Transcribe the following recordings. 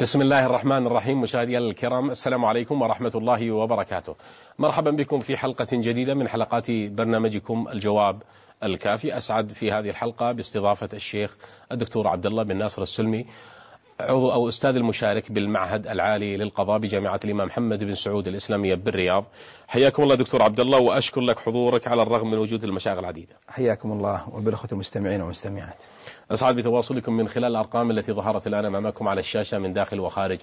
بسم الله الرحمن الرحيم مشاهدي الكرام السلام عليكم ورحمة الله وبركاته مرحبا بكم في حلقة جديدة من حلقات برنامجكم الجواب الكافي أسعد في هذه الحلقة باستضافة الشيخ الدكتور عبد الله بن ناصر السلمي عضو أو أستاذ المشارك بالمعهد العالي للقضاء بجامعة الإمام محمد بن سعود الإسلامية بالرياض. حياكم الله دكتور عبد الله وأشكر لك حضورك على الرغم من وجود المشاغل العديدة. حياكم الله وبالأخوة المستمعين والمستمعات. أسعد بتواصلكم من خلال الأرقام التي ظهرت الآن أمامكم على الشاشة من داخل وخارج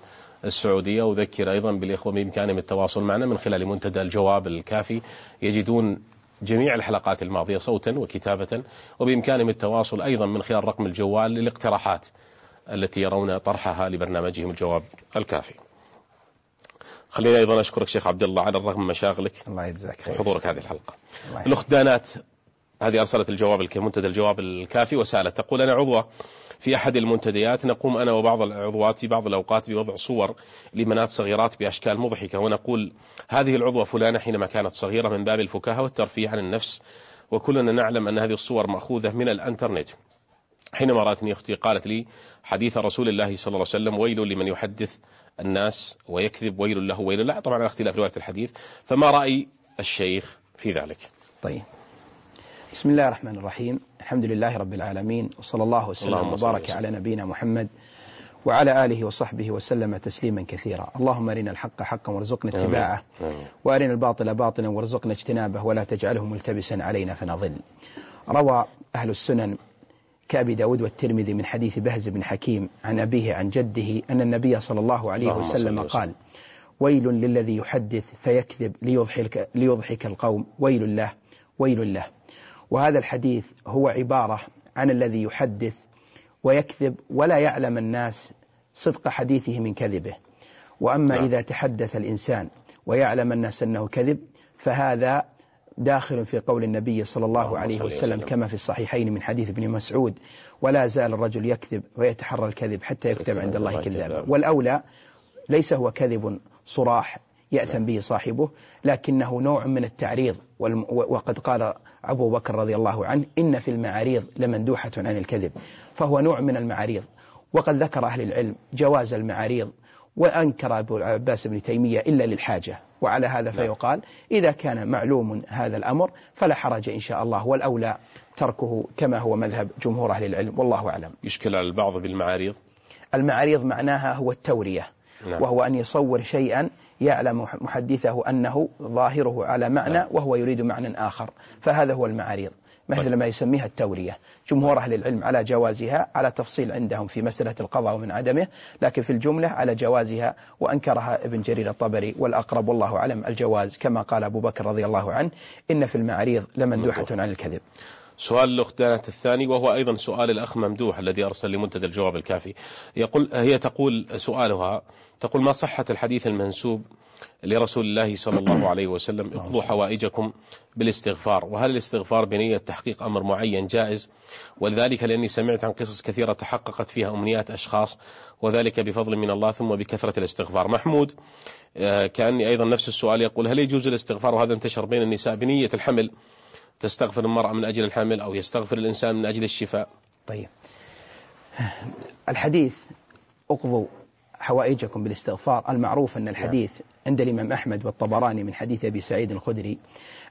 السعودية. وذكر أيضا بالإخوة بإمكانهم التواصل معنا من خلال منتدى الجواب الكافي. يجدون جميع الحلقات الماضية صوتا وكتابة وبإمكانهم التواصل أيضا من خلال رقم الجوال للاقتراحات. التي يرون طرحها لبرنامجهم الجواب الكافي. خليني أيضا أشكرك شيخ عبد الله على الرغم من مشاغلك الله يجزاك خير. وحضورك هذه الحلقة. الأخت دانات هذه أرسلت الجواب منتدى الجواب الكافي وسألت تقول أنا عضوة في أحد المنتديات نقوم أنا وبعض العضوات في بعض الأوقات بوضع صور لبنات صغيرات بأشكال مضحكة ونقول هذه العضوة فلانة حينما كانت صغيرة من باب الفكاهة والترفيه عن النفس وكلنا نعلم أن هذه الصور مأخوذة من الأنترنت. حينما رأتني أختي قالت لي حديث رسول الله صلى الله عليه وسلم ويل لمن يحدث الناس ويكذب ويل له ويل لا. طبعا على اختلاف رواية الحديث. فما رأي الشيخ في ذلك؟ طيب. بسم الله الرحمن الرحيم. الحمد لله رب العالمين وصلى الله وسلم وبارك على نبينا محمد وعلى آله وصحبه وسلم تسليما كثيرا. اللهم أرنا الحق حقا وارزقنا اتباعه وأرنا الباطل باطلا وارزقنا اجتنابه ولا تجعله ملتبسا علينا فنضل. روى أهل السنن كأبي داود والترمذي من حديث بهز بن حكيم عن أبيه عن جده أن النبي صلى الله عليه وسلم. قال ويل للذي يحدث فيكذب ليضحك, ليضحك القوم. ويل له ويل له. وهذا الحديث هو عبارة عن الذي يحدث ويكذب ولا يعلم الناس صدق حديثه من كذبه. وأما نعم. إذا تحدث الإنسان ويعلم الناس أنه كذب فهذا داخل في قول النبي صلى الله عليه وسلم كما في الصحيحين من حديث ابن مسعود ولا زال الرجل يكذب ويتحرى الكذب حتى يكتب عند الله كذابا. والأولى ليس هو كذب صراح يأثم به صاحبه لكنه نوع من التعريض وقد قال أبو بكر رضي الله عنه إن في المعاريض لمندوحة عن الكذب فهو نوع من المعاريض. وقد ذكر أهل العلم جواز المعاريض وأنكر أبو العباس بن تيمية إلا للحاجة. وعلى هذا نعم. فيقال إذا كان معلوم هذا الأمر فلا حرج إن شاء الله والأولى تركه كما هو مذهب جمهور أهل العلم والله أعلم يشكل على البعض بالمعاريض المعاريض معناها هو التورية نعم. وهو أن يصور شيئا يعلم محدثه أنه ظاهره على معنى نعم. وهو يريد معنى آخر فهذا هو المعاريض مثل طيب. ما يسميها التورية. جمهور أهل العلم على جوازها على تفصيل عندهم في مسألة القضاء ومن عدمه لكن في الجملة على جوازها وأنكرها ابن جرير الطبري والأقرب والله أعلم الجواز كما قال أبو بكر رضي الله عنه إن في المعاريض لمندوحة عن الكذب. سؤال الأختانة الثاني وهو أيضا سؤال الأخ ممدوح الذي أرسل لمنتدى الجواب الكافي. يقول هي تقول سؤالها تقول ما صحة الحديث المنسوب لرسول الله صلى الله عليه وسلم اقضوا حوائجكم بالاستغفار. وهل الاستغفار بنية تحقيق أمر معين جائز؟ ولذلك لأني سمعت عن قصص كثيرة تحققت فيها أمنيات أشخاص وذلك بفضل من الله ثم بكثرة الاستغفار. محمود آه، كأني أيضا نفس السؤال يقول هل يجوز الاستغفار وهذا انتشر بين النساء بنية الحمل؟ تستغفر المرأة من أجل الحمل أو يستغفر الإنسان من أجل الشفاء؟ طيب. الحديث اقضوا حوائجكم بالاستغفار. المعروف أن الحديث عند الإمام أحمد والطبراني من حديث أبي سعيد الخدري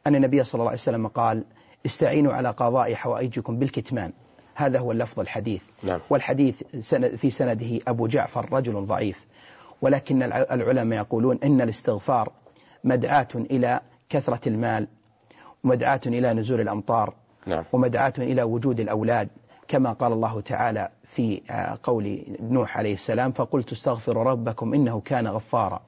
أن النبي صلى الله عليه وسلم قال استعينوا على قضاء حوائجكم بالكتمان. هذا هو اللفظ الحديث. نعم. والحديث في سنده أبو جعفر رجل ضعيف. ولكن العلماء يقولون إن الاستغفار مدعاة إلى كثرة المال ومدعاة إلى نزول الأمطار نعم. ومدعاة إلى وجود الأولاد. كما قال الله تعالى في آه، قول نوح عليه السلام فقلت استغفروا ربكم إنه كان غفارا.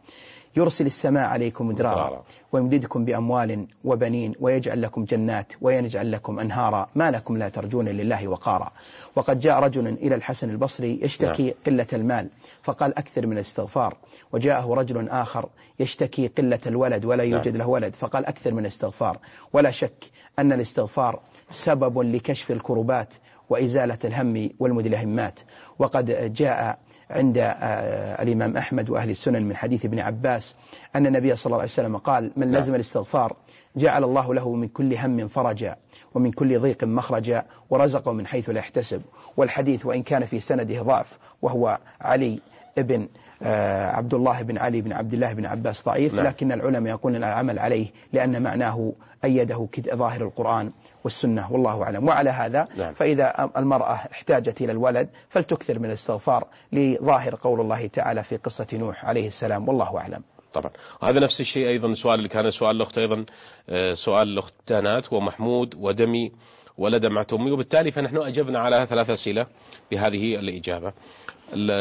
يرسل السماء عليكم مدرارا ويمددكم بأموال وبنين ويجعل لكم جنات ويجعل لكم أنهارا ما لكم لا ترجون لله وقارا. وقد جاء رجل إلى الحسن البصري يشتكي نعم. قلة المال فقال أكثر من الاستغفار وجاءه رجل آخر يشتكي قلة الولد ولا يوجد نعم. له ولد فقال أكثر من الاستغفار ولا شك أن الاستغفار سبب لكشف الكربات وإزالة الهم والمدلهمات. وقد جاء عند آه، الإمام أحمد وأهل السنن من حديث ابن عباس أن النبي صلى الله عليه وسلم قال من نعم. لزم الاستغفار جعل الله له من كل هم فرجا ومن كل ضيق مخرجا ورزقه من حيث لا يحتسب والحديث وإن كان في سنده ضعف وهو علي ابن عبد الله بن علي بن عبد الله بن عباس ضعيف نعم. لكن العلماء يقولون العمل عليه لأن معناه أيده ظاهر القرآن والسنة والله أعلم وعلى هذا نعم. فإذا المرأة احتاجت إلى الولد فلتكثر من الاستغفار لظاهر قول الله تعالى في قصة نوح عليه السلام والله أعلم طبعا وهذا نفس الشيء أيضا السؤال اللي كان سؤال الأخت أيضا آه، سؤال الأخت تانات ومحمود ودمي ولدمعة أمي وبالتالي فنحن أجبنا على ثلاث أسئلة بهذه الإجابة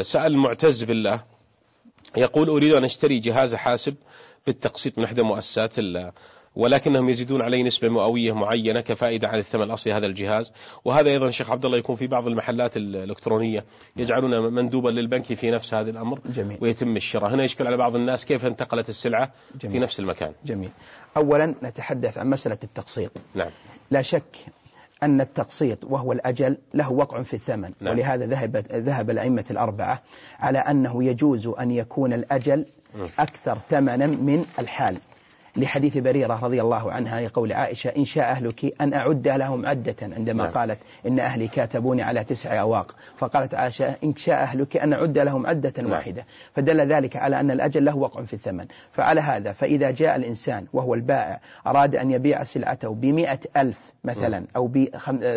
سأل المعتز بالله يقول أريد أن أشتري جهاز حاسب بالتقسيط من إحدى مؤسسات ولكنهم يزيدون عليه نسبة مئوية معينة كفائدة عن الثمن الأصلي هذا الجهاز. وهذا أيضا شيخ عبد الله يكون في بعض المحلات الإلكترونية يجعلون مندوبا للبنك في نفس هذا الأمر جميل. ويتم الشراء. هنا يشكل على بعض الناس كيف انتقلت السلعة جميل. في نفس المكان. جميل. أولا نتحدث عن مسألة التقسيط. نعم. لا شك أن التقسيط وهو الأجل له وقع في الثمن. نعم. ولهذا ذهب ذهب الأئمة الأربعة على أنه يجوز أن يكون الأجل أكثر ثمنا من الحال. لحديث بريرة رضي الله عنها يقول عائشة إن شاء أهلك أن أعد لهم عدة عندما نعم. قالت إن أهلي كاتبوني على تسع أواق فقالت عائشة إن شاء أهلك أن أعد لهم عدة نعم. واحدة فدل ذلك على أن الأجل له وقع في الثمن فعلى هذا فإذا جاء الإنسان وهو البائع أراد أن يبيع سلعته بمئة ألف مثلا نعم. أو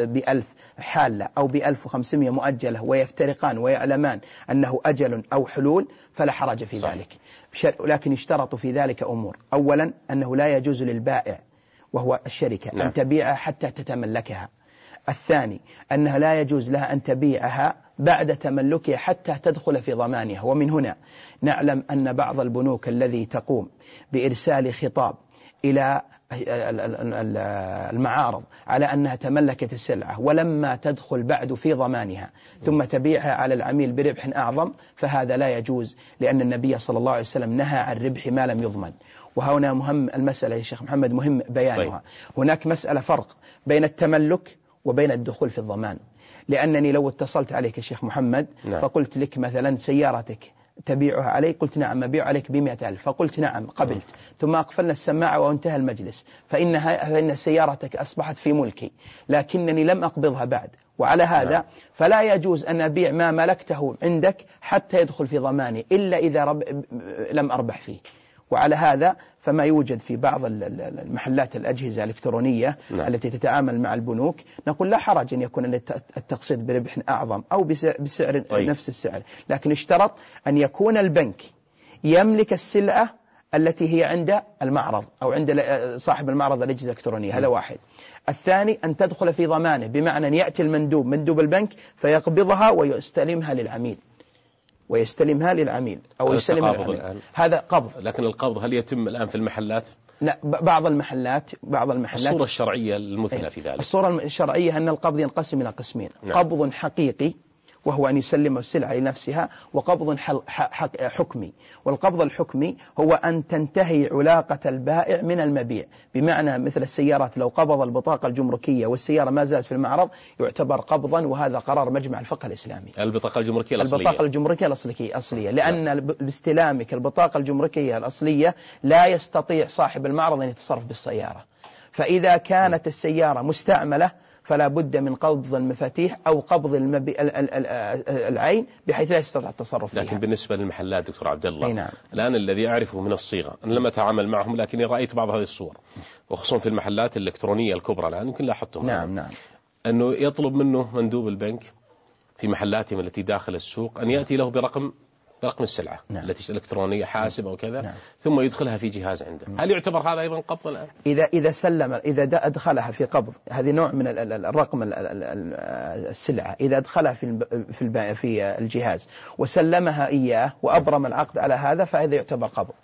بألف حالة أو بألف وخمسمية مؤجلة ويفترقان ويعلمان أنه أجل أو حلول فلا حرج في صحيح. ذلك لكن يشترط في ذلك أمور. أولا أنه لا يجوز للبائع وهو الشركة نعم. أن تبيعها حتى تتملكها. الثاني أنها لا يجوز لها أن تبيعها بعد تملكها حتى تدخل في ضمانها. ومن هنا نعلم أن بعض البنوك الذي تقوم بإرسال خطاب إلى المعارض على أنها تملكت السلعة ولما تدخل بعد في ضمانها ثم تبيعها على العميل بربح أعظم فهذا لا يجوز لأن النبي صلى الله عليه وسلم نهى عن ربح ما لم يضمن وهنا مهم المسألة يا شيخ محمد مهم بيانها طيب. هناك مسألة فرق بين التملك وبين الدخول في الضمان لأنني لو اتصلت عليك يا شيخ محمد نعم. فقلت لك مثلا سيارتك تبيعها علي؟ قلت نعم أبيع عليك بمئة ألف. فقلت نعم قبلت. ثم أقفلنا السماعة وانتهى المجلس. فإنها فإن سيارتك أصبحت في ملكي لكنني لم أقبضها بعد. وعلى هذا نعم. فلا يجوز أن أبيع ما ملكته عندك حتى يدخل في ضماني إلا إذا رب لم أربح فيه. وعلى هذا فما يوجد في بعض المحلات الأجهزة الإلكترونية نعم. التي تتعامل مع البنوك نقول لا حرج أن يكون التقسيط بربح أعظم أو بسعر طيب. نفس السعر لكن اشترط أن يكون البنك يملك السلعة التي هي عند المعرض أو عند صاحب المعرض الأجهزة الإلكترونية هذا نعم. واحد الثاني أن تدخل في ضمانة بمعنى أن يأتي المندوب مندوب البنك فيقبضها ويستلمها للعميل ويستلمها للعميل أو يستلمها للعميل الآن. هذا قبض لكن القبض هل يتم الآن في المحلات؟ لا بعض المحلات بعض المحلات الصورة الشرعية المثلى في ذلك الصورة الشرعية أن القبض ينقسم إلى قسمين نعم. قبض حقيقي وهو أن يسلم السلعة لنفسها وقبض حكمي. والقبض الحكمي هو أن تنتهي علاقة البائع من المبيع. بمعنى مثل السيارات لو قبض البطاقة الجمركية والسيارة ما زالت في المعرض يعتبر قبضا وهذا قرار مجمع الفقه الإسلامي. البطاقة الجمركية الأصلية. البطاقة الجمركية الأصلية لأن نعم. باستلامك البطاقة الجمركية الأصلية لا يستطيع صاحب المعرض أن يتصرف بالسيارة. فإذا كانت السيارة مستعملة فلا بد من قبض المفاتيح أو قبض المبي... العين بحيث لا يستطيع التصرف لكن فيها. بالنسبة للمحلات دكتور عبد الله نعم. الآن الذي أعرفه من الصيغة أنا لم أتعامل معهم لكني رأيت بعض هذه الصور وخصوصا في المحلات الإلكترونية الكبرى الآن يمكن لاحظتم نعم نعم أنه يطلب منه مندوب البنك في محلاتهم التي داخل السوق أن يأتي له برقم برقم السلعة نعم. التي الإلكترونية حاسب أو كذا نعم. ثم يدخلها في جهاز عنده نعم. هل يعتبر هذا أيضا قبض الآن؟ إذا إذا سلم إذا أدخلها في قبض هذه نوع من الرقم السلعة إذا أدخلها في في في الجهاز وسلمها إياه وأبرم العقد على هذا فهذا يعتبر قبض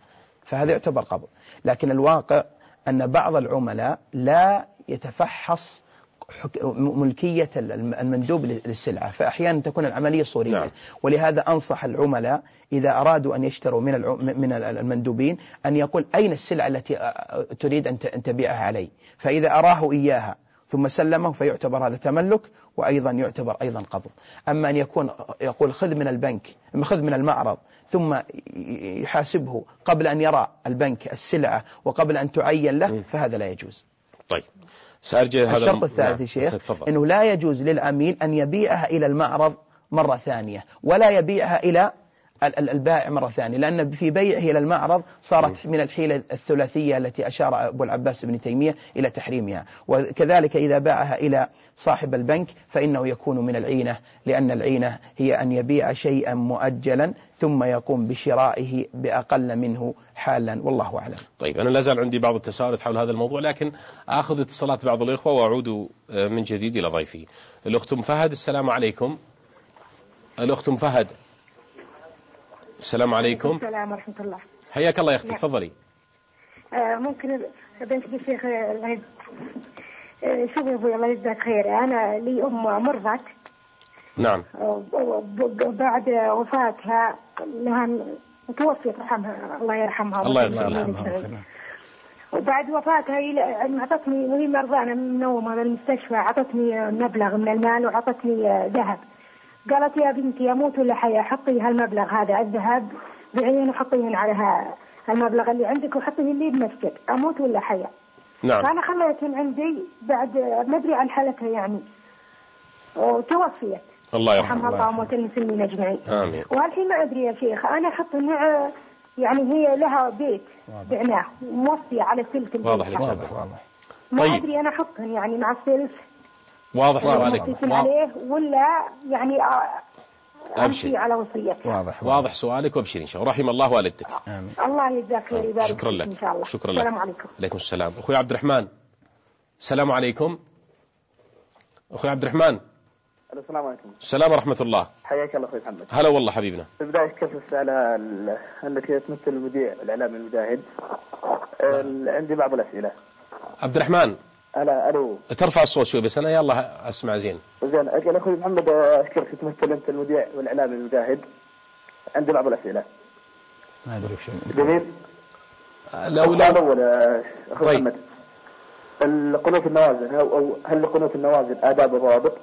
فهذا يعتبر قبض لكن الواقع أن بعض العملاء لا يتفحص ملكية المندوب للسلعة. فأحيانا تكون العملية صورية. نعم. ولهذا أنصح العملاء إذا أرادوا أن يشتروا من من المندوبين أن يقول أين السلعة التي تريد أن تبيعها علي. فإذا أراه إياها ثم سلمه فيعتبر هذا تملك وأيضا يعتبر أيضا قبض. أما أن يكون يقول خذ من البنك خذ من المعرض ثم يحاسبه قبل أن يرى البنك السلعة وقبل أن تعين له فهذا لا يجوز. طيب. سأرجع هذا الشرط الثالث نعم. شيخ أنه لا يجوز للعميل أن يبيعها إلى المعرض مرة ثانية ولا يبيعها إلى البائع مرة ثانية لأن في بيعه إلى المعرض صارت من الحيلة الثلاثية التي أشار أبو العباس بن تيمية إلى تحريمها. وكذلك إذا باعها إلى صاحب البنك فإنه يكون من العينة لأن العينة هي أن يبيع شيئا مؤجلا ثم يقوم بشرائه بأقل منه حالا. والله أعلم. طيب أنا لازال عندي بعض التساؤلات حول هذا الموضوع لكن أخذ اتصالات بعض الإخوة وأعود آه، من جديد إلى ضيفي. الأخت فهد السلام عليكم. الأخت فهد. السلام عليكم. السلام ورحمة الله. حياك الله يا أختي نعم. تفضلي. آه ممكن بنت الشيخ الله آه، شوف يا أبوي الله يجزاك خير. أنا لي أم مرضت. نعم. بعد وفاتها لها توفيت رحمها الله يرحمها. الله يرحمها. وبعد وفاتها اعطتني وهي مرضانة منومه بالمستشفى أعطتني مبلغ من المال وأعطتني ذهب. قالت يا بنتي أموت ولا حياه حطي هالمبلغ هذا الذهب بعين وحطيه على المبلغ اللي عندك وحطيه لي بمسجد أموت ولا حياه نعم. فانا خليتهم عندي بعد ما أدري عن حالتها يعني. وتوفيت. الله يرحمها الله وموت المسلمين أجمعين. آمين. والحين ما أدري يا شيخ أنا أحط يعني هي لها بيت بعناه موصية على سلك البيت. واضح واضح واضح. ما طيب. أدري أنا احطهم يعني مع السلك. واضح سؤالك. عليه ولا يعني أمشي على وصيتك. واضح. واضح. سؤالك وابشري إن شاء الله. رحم الله والدتك. آمين. الله يجزاك خير يبارك شكرا لك. إن شاء الله. شكرا لك. السلام عليكم. عليكم السلام. أخوي عبد الرحمن. السلام عليكم. أخوي عبد الرحمن. السلام عليكم. السلام ورحمة الله. حياك الله أخوي محمد. هلا والله حبيبنا. في البداية كيف السؤال التي تمثل المذيع الإعلامي المجاهد. عندي بعض الأسئلة. عبد الرحمن. ألا ألو ترفع الصوت شوي بس أنا يلا أسمع زين. زين أجل أخوي محمد أشكرك تمثل أنت المذيع والإعلامي المجاهد. عندي بعض الأسئلة. ما أدري شو جميل. لو لا أول أخوي طيب. محمد. القنوت النوازل أو هل لقنوت النوازل آداب وضوابط؟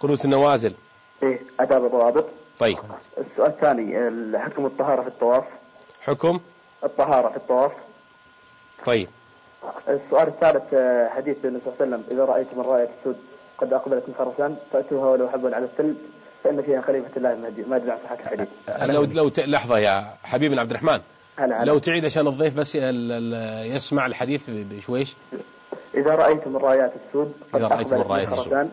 قنوت النوازل. إيه آداب وضوابط طيب. السؤال الثاني حكم الطهارة في الطواف؟ حكم؟ الطهارة في الطواف. طيب. السؤال الثالث حديث النبي صلى الله عليه وسلم إذا رأيتم الراية السود قد أقبلت من خرسان فأتوها ولو حبوا على الثلج فإن فيها خليفة الله المهدي ما أدري عن صحة الحديث. لو لو ت... لحظة يا حبيبنا عبد الرحمن. هلا لو تعيد عشان الضيف بس يسمع الحديث بشويش. إذا رأيتم الرايات السود إذا رأيتم الرايات السود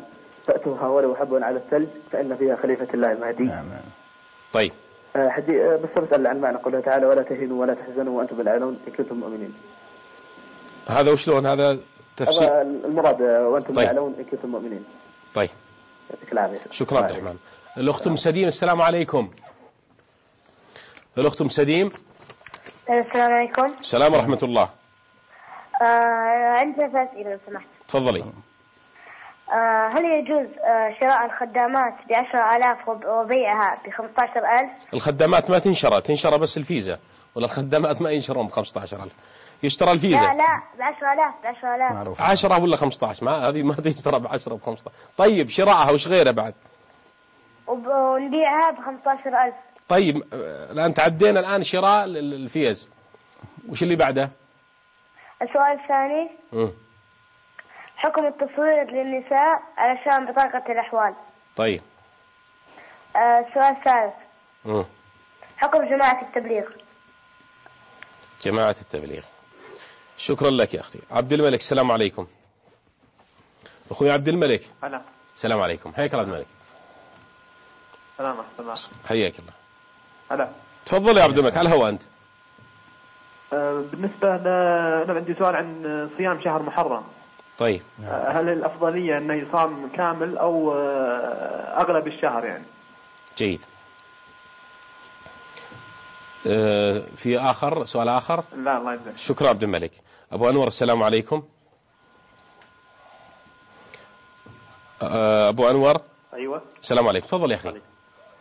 فأتوها ولو حبوا على الثلج فإن فيها خليفة الله المهدي نعم. طيب. آه، حدي آه، بس بسأل عن معنى قوله تعالى ولا تهنوا ولا تحزنوا وأنتم بالأعلون إن كنتم مؤمنين. هذا وشلون؟ هذا تفسير المراد آه، وأنتم طيب. بالأعلون إن كنتم مؤمنين. طيب. يعطيك العافية. شكرا عبد الرحمن. الأخت أم سديم السلام عليكم. الأخت أم سديم. السلام عليكم. السلام ورحمة الله. آه عندي أسئلة لو سمحت. تفضلي. آه، هل يجوز آه، شراء الخدامات بعشرة آلاف وبيعها بخمسة ألف؟ الخدامات ما تنشرى تنشرى بس الفيزا ولا الخدامات ما ينشرون بخمسة ألف؟ يشترى الفيزا. لا لا بعشرة آلاف بعشرة آلاف. عشرة ولا خمسة عشر ما هذه ما تنشرى بعشرة بخمسة طيب شراءها وش غيره بعد؟ ونبيعها بخمسة ألف. طيب الآن تعدينا الآن شراء الفيز. وش اللي بعده؟ السؤال الثاني. م. حكم التصوير للنساء علشان بطاقة الأحوال. طيب. آه، السؤال الثالث حكم جماعة التبليغ. جماعة التبليغ. شكرا لك يا أختي. عبد الملك السلام عليكم. أخوي عبد الملك. هلا السلام عليكم. حياك الله عبد الملك. سلام الله. حياك الله. هلا. تفضل يا عبد الملك على الهواء أنت؟ آه، بالنسبة أنا عندي سؤال عن صيام شهر محرم. طيب. هل الأفضلية أنه يصام كامل أو آه، أغلب الشهر يعني؟ جيد. في آخر سؤال آخر؟ لا الله يجزاك. شكرا عبد الملك. أبو أنور السلام عليكم. آه، أبو أنور. أيوة. السلام عليكم. تفضل يا أخي.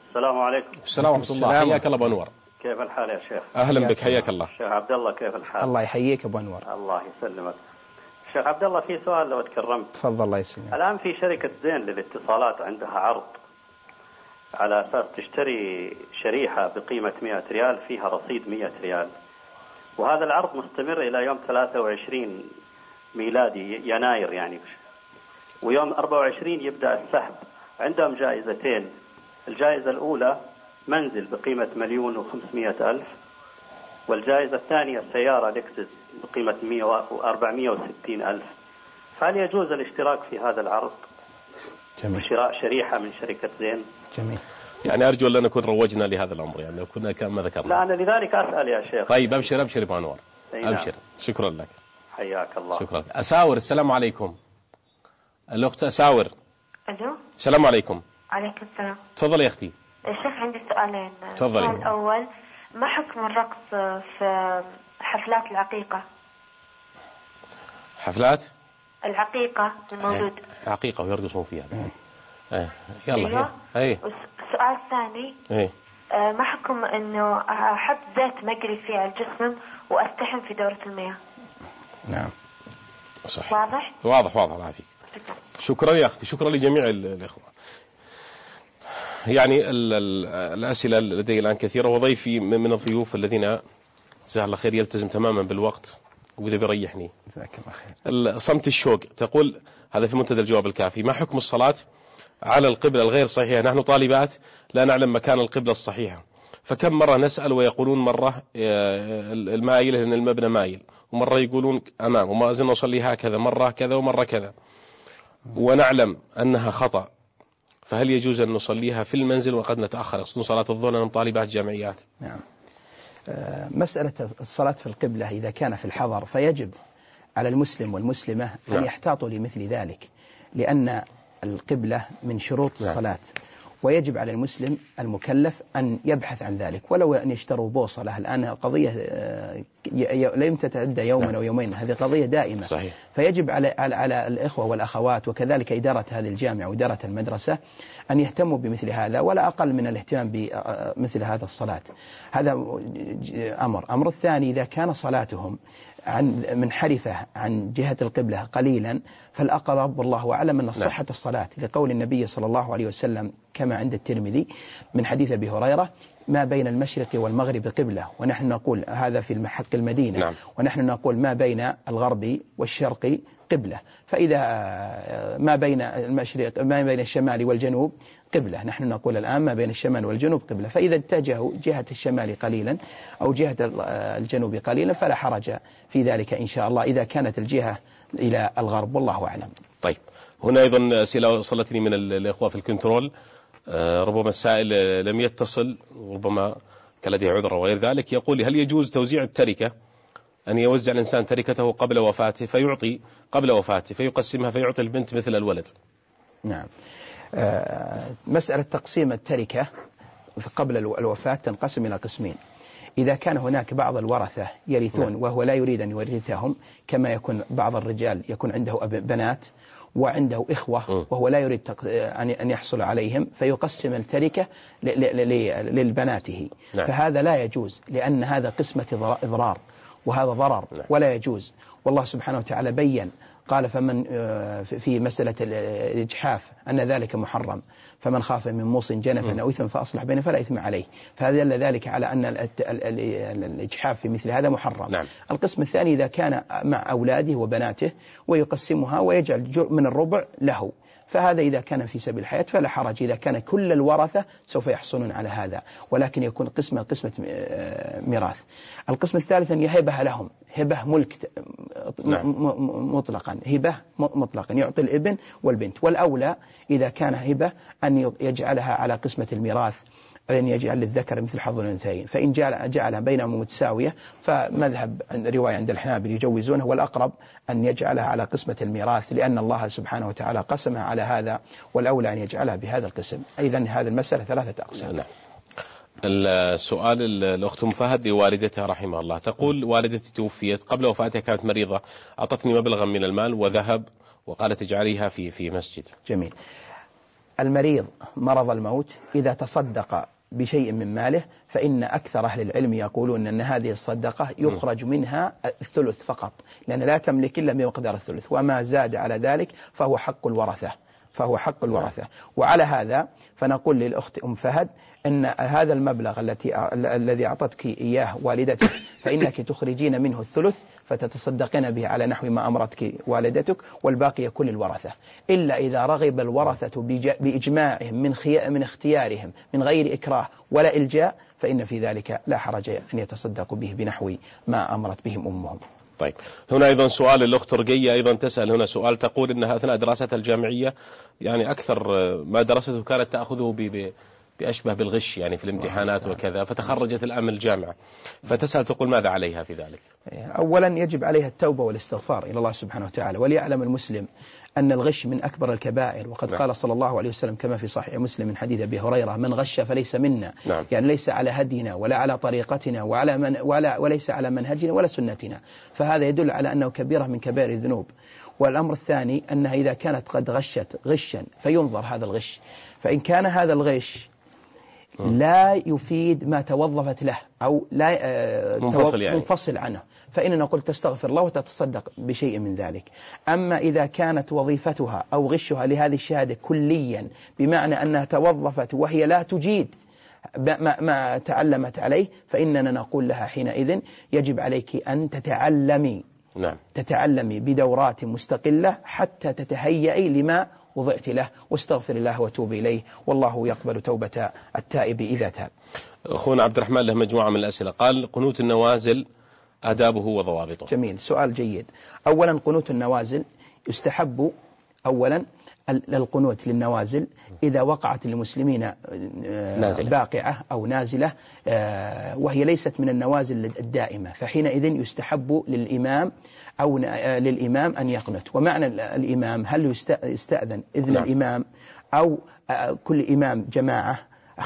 السلام عليكم. السلام ورحمة الله. حياك الله أبو أنور. كيف الحال يا شيخ؟ أهلا بك. حياك الله. شيخ عبد الله كيف الحال؟ الله يحييك أبو أنور. الله يسلمك. شيخ عبد الله في سؤال لو تكرمت. تفضل الله يسلمك. الآن في شركة زين للاتصالات عندها عرض. على أساس تشتري شريحة بقيمة 100 ريال فيها رصيد 100 ريال. وهذا العرض مستمر إلى يوم 23 ميلادي يناير يعني. ويوم 24 يبدأ السحب. عندهم جائزتين. الجائزة الأولى منزل بقيمة مليون وخمسمائة ألف. والجائزة الثانية سيارة لكسس بقيمة 460 ألف. فهل يجوز الاشتراك في هذا العرض؟ جميل. وشراء شريحة من شركة زين. جميل. يعني أرجو أن نكون روجنا لهذا الأمر يعني لو كنا كما ذكرنا. لا أنا لذلك أسأل يا شيخ. طيب أبشر أبشر أبو أنور. نعم. أبشر. شكرا لك. حياك الله. شكرا أساور السلام عليكم. الأخت أساور. ألو. السلام عليكم. عليكم السلام. تفضلي يا أختي. الشيخ عندي سؤالين تفضلي. السؤال الأول ما حكم الرقص في حفلات العقيقة؟ حفلات؟ العقيقة المولود عقيقة ويرقصون فيها. إيه. يلا أيوة. إيه. والسؤال الثاني إيه. آه، ما حكم إنه أحط زيت مقلي في الجسم وأستحم في دورة المياه؟ نعم. صح واضح؟ واضح واضح. الله يعافيك. شكرا. شكرا يا أختي. شكرا لجميع ال- الإخوة. يعني ال- ال- الأسئلة لدي الآن كثيرة وضيفي من من الضيوف الذين جزاه الله خير يلتزم تماما بالوقت. واذا بيريحني. جزاك الله خير. صمت الشوق. تقول هذا في منتدى الجواب الكافي. ما حكم الصلاة على القبلة الغير صحيحة؟ نحن طالبات لا نعلم مكان القبلة الصحيحة. فكم مرة نسأل ويقولون مرة آه، المايل أن المبنى مايل ومرة يقولون أمام. وما زلنا نصلي هكذا. مرة كذا ومرة كذا. ونعلم أنها خطأ. فهل يجوز أن نصليها في المنزل وقد نتأخر؟ صلاة الظهر. لأنهم طالبات جامعيات. نعم. مسألة الصلاة في القبلة إذا كان في الحضر فيجب على المسلم والمسلمة أن نعم. يحتاطوا لمثل ذلك لأن القبلة من شروط نعم. الصلاة ويجب على المسلم المكلف أن يبحث عن ذلك ولو أن يشتروا بوصلة. الآن القضية آه، لا تتعدى يوما أو يومين هذه قضية دائمة. صحيح. فيجب على على على الإخوة والأخوات وكذلك إدارة هذه الجامعة وإدارة المدرسة أن يهتموا بمثل هذا ولا أقل من الاهتمام بمثل هذا الصلاة. هذا أمر. أمر الثاني إذا كان صلاتهم عن منحرفة عن جهة القبلة قليلا فالأقرب والله أعلم أن صحة الصلاة لقول النبي صلى الله عليه وسلم كما عند الترمذي من حديث أبي هريرة ما بين المشرق والمغرب قبلة. ونحن نقول هذا في حق المدينة. نعم. ونحن نقول ما بين الغرب والشرق قبلة. فإذا آه، ما بين المشرق ما بين الشمال والجنوب قبلة. نحن نقول الآن ما بين الشمال والجنوب قبلة. فإذا اتجهوا جهة الشمال قليلا أو جهة ال- الجنوب قليلا فلا حرج في ذلك إن شاء الله. إذا كانت الجهة إلى الغرب والله أعلم. طيب. هنا أيضا أسئلة وصلتني من ال- الإخوة في الكنترول. آه، ربما السائل لم يتصل ربما كان لديه عذر وغير ذلك يقول هل يجوز توزيع التركة؟ أن يوزع الإنسان تركته قبل وفاته فيعطي قبل وفاته فيقسمها فيعطي البنت مثل الولد. نعم. مسألة تقسيم التركة قبل الو- الوفاة تنقسم إلى قسمين إذا كان هناك بعض الورثة يرثون نعم. وهو لا يريد أن يورثهم كما يكون بعض الرجال يكون عنده بنات وعنده إخوة. وهو لا يريد تق- أن يحصل عليهم فيقسم التركة للبناته نعم. فهذا لا يجوز لأن هذا قسمة ضر- إضرار وهذا ضرر نعم. ولا يجوز والله سبحانه وتعالى بين قال فمن آه، في- مسألة ال- الإجحاف أن ذلك محرم فمن خاف من موص جنفا أو إثما فأصلح بينه فلا إثم عليه. فدل ذلك على أن ال- ال- ال- الإجحاف في مثل هذا محرم. نعم. القسم الثاني إذا كان مع أولاده وبناته ويقسمها ويجعل من الربع له فهذا إذا كان في سبيل الحياة فلا حرج. إذا كان كل الورثة سوف يحصلون على هذا ولكن يكون قسمة قسمة آه، ميراث. القسم الثالث أن يهبها لهم هبة ملك نعم. مطلقا. هبة مطلقا. يعطي الابن والبنت. والأولى إذا كان هبة أن يجعلها على قسمة الميراث أن يجعل للذكر مثل حظ الأنثيين. فإن جعل جعلها بينهم متساوية فمذهب عند- رواية عند الحنابل يجوزونه والأقرب أن يجعلها على قسمة الميراث لأن الله سبحانه وتعالى قسمها على هذا والأولى أن يجعلها بهذا القسم. إذا هذه المسألة ثلاثة أقسام. نعم. السؤال ال- الأخت أم فهد لوالدتها رحمها الله. تقول والدتي توفيت قبل وفاتها كانت مريضة أعطتني مبلغا من المال وذهب وقالت اجعليها في في مسجد. جميل. المريض مرض الموت إذا تصدق بشيء من ماله فإن أكثر أهل العلم يقولون أن هذه الصدقة يخرج منها الثلث فقط لأن لا تملك إلا بمقدار الثلث وما زاد على ذلك فهو حق الورثة. فهو حق الورثة وعلى هذا فنقول للأخت أم فهد أن هذا المبلغ التي الذي أعطتك إياه والدتك فإنك تخرجين منه الثلث فتتصدقين به على نحو ما أمرتك والدتك والباقي يكون للورثة إلا إذا رغب الورثة بإجماعهم من, من اختيارهم من غير إكراه ولا إلجاء فإن في ذلك لا حرج أن يتصدقوا به بنحو ما أمرت بهم أمهم. طيب. هنا أيضا سؤال الأخت رقية أيضا تسأل هنا سؤال تقول أنها أثناء دراستها الجامعية يعني أكثر ما درسته كانت تأخذه بأشبه بالغش يعني في الامتحانات وكذا فتخرجت الآن من الجامعة. فتسأل تقول ماذا عليها في ذلك؟ أولا يجب عليها التوبة والاستغفار إلى الله سبحانه وتعالى وليعلم المسلم أن الغش من أكبر الكبائر. وقد نعم. قال صلى الله عليه وسلم كما في صحيح مسلم من حديث أبي هريرة من غش فليس منا. نعم. يعني ليس على هدينا ولا على طريقتنا وعلى من ولا وليس على منهجنا ولا سنتنا. فهذا يدل على أنه كبيرة من كبائر الذنوب. والأمر الثاني أنها إذا كانت قد غشت غشا فينظر هذا الغش. فإن كان هذا الغش لا يفيد ما توظفت له أو لا آه، منفصل, يعني. منفصل عنه فإننا نقول تستغفر الله وتتصدق بشيء من ذلك أما إذا كانت وظيفتها أو غشها لهذه الشهادة كليا بمعنى أنها توظفت وهي لا تجيد ما, ما تعلمت عليه فإننا نقول لها حينئذ يجب عليك أن تتعلمي نعم. تتعلمي بدورات مستقلة حتى تتهيئي لما وضعت له واستغفر الله وتوب إليه. والله يقبل توبة التائب إذا تاب. أخونا عبد الرحمن له مجموعة من الأسئلة. قال قنوت النوازل آدابه وضوابطه. جميل. سؤال جيد. أولا قنوت النوازل يستحب أولا القنوت للنوازل إذا وقعت للمسلمين آه، نازلة. باقعة أو نازلة آه، وهي ليست من النوازل الدائمة. فحينئذ يستحب للإمام أو آه، للإمام أن يقنت ومعنى الإمام هل يستأذن إذن نعم. الإمام أو كل إمام جماعة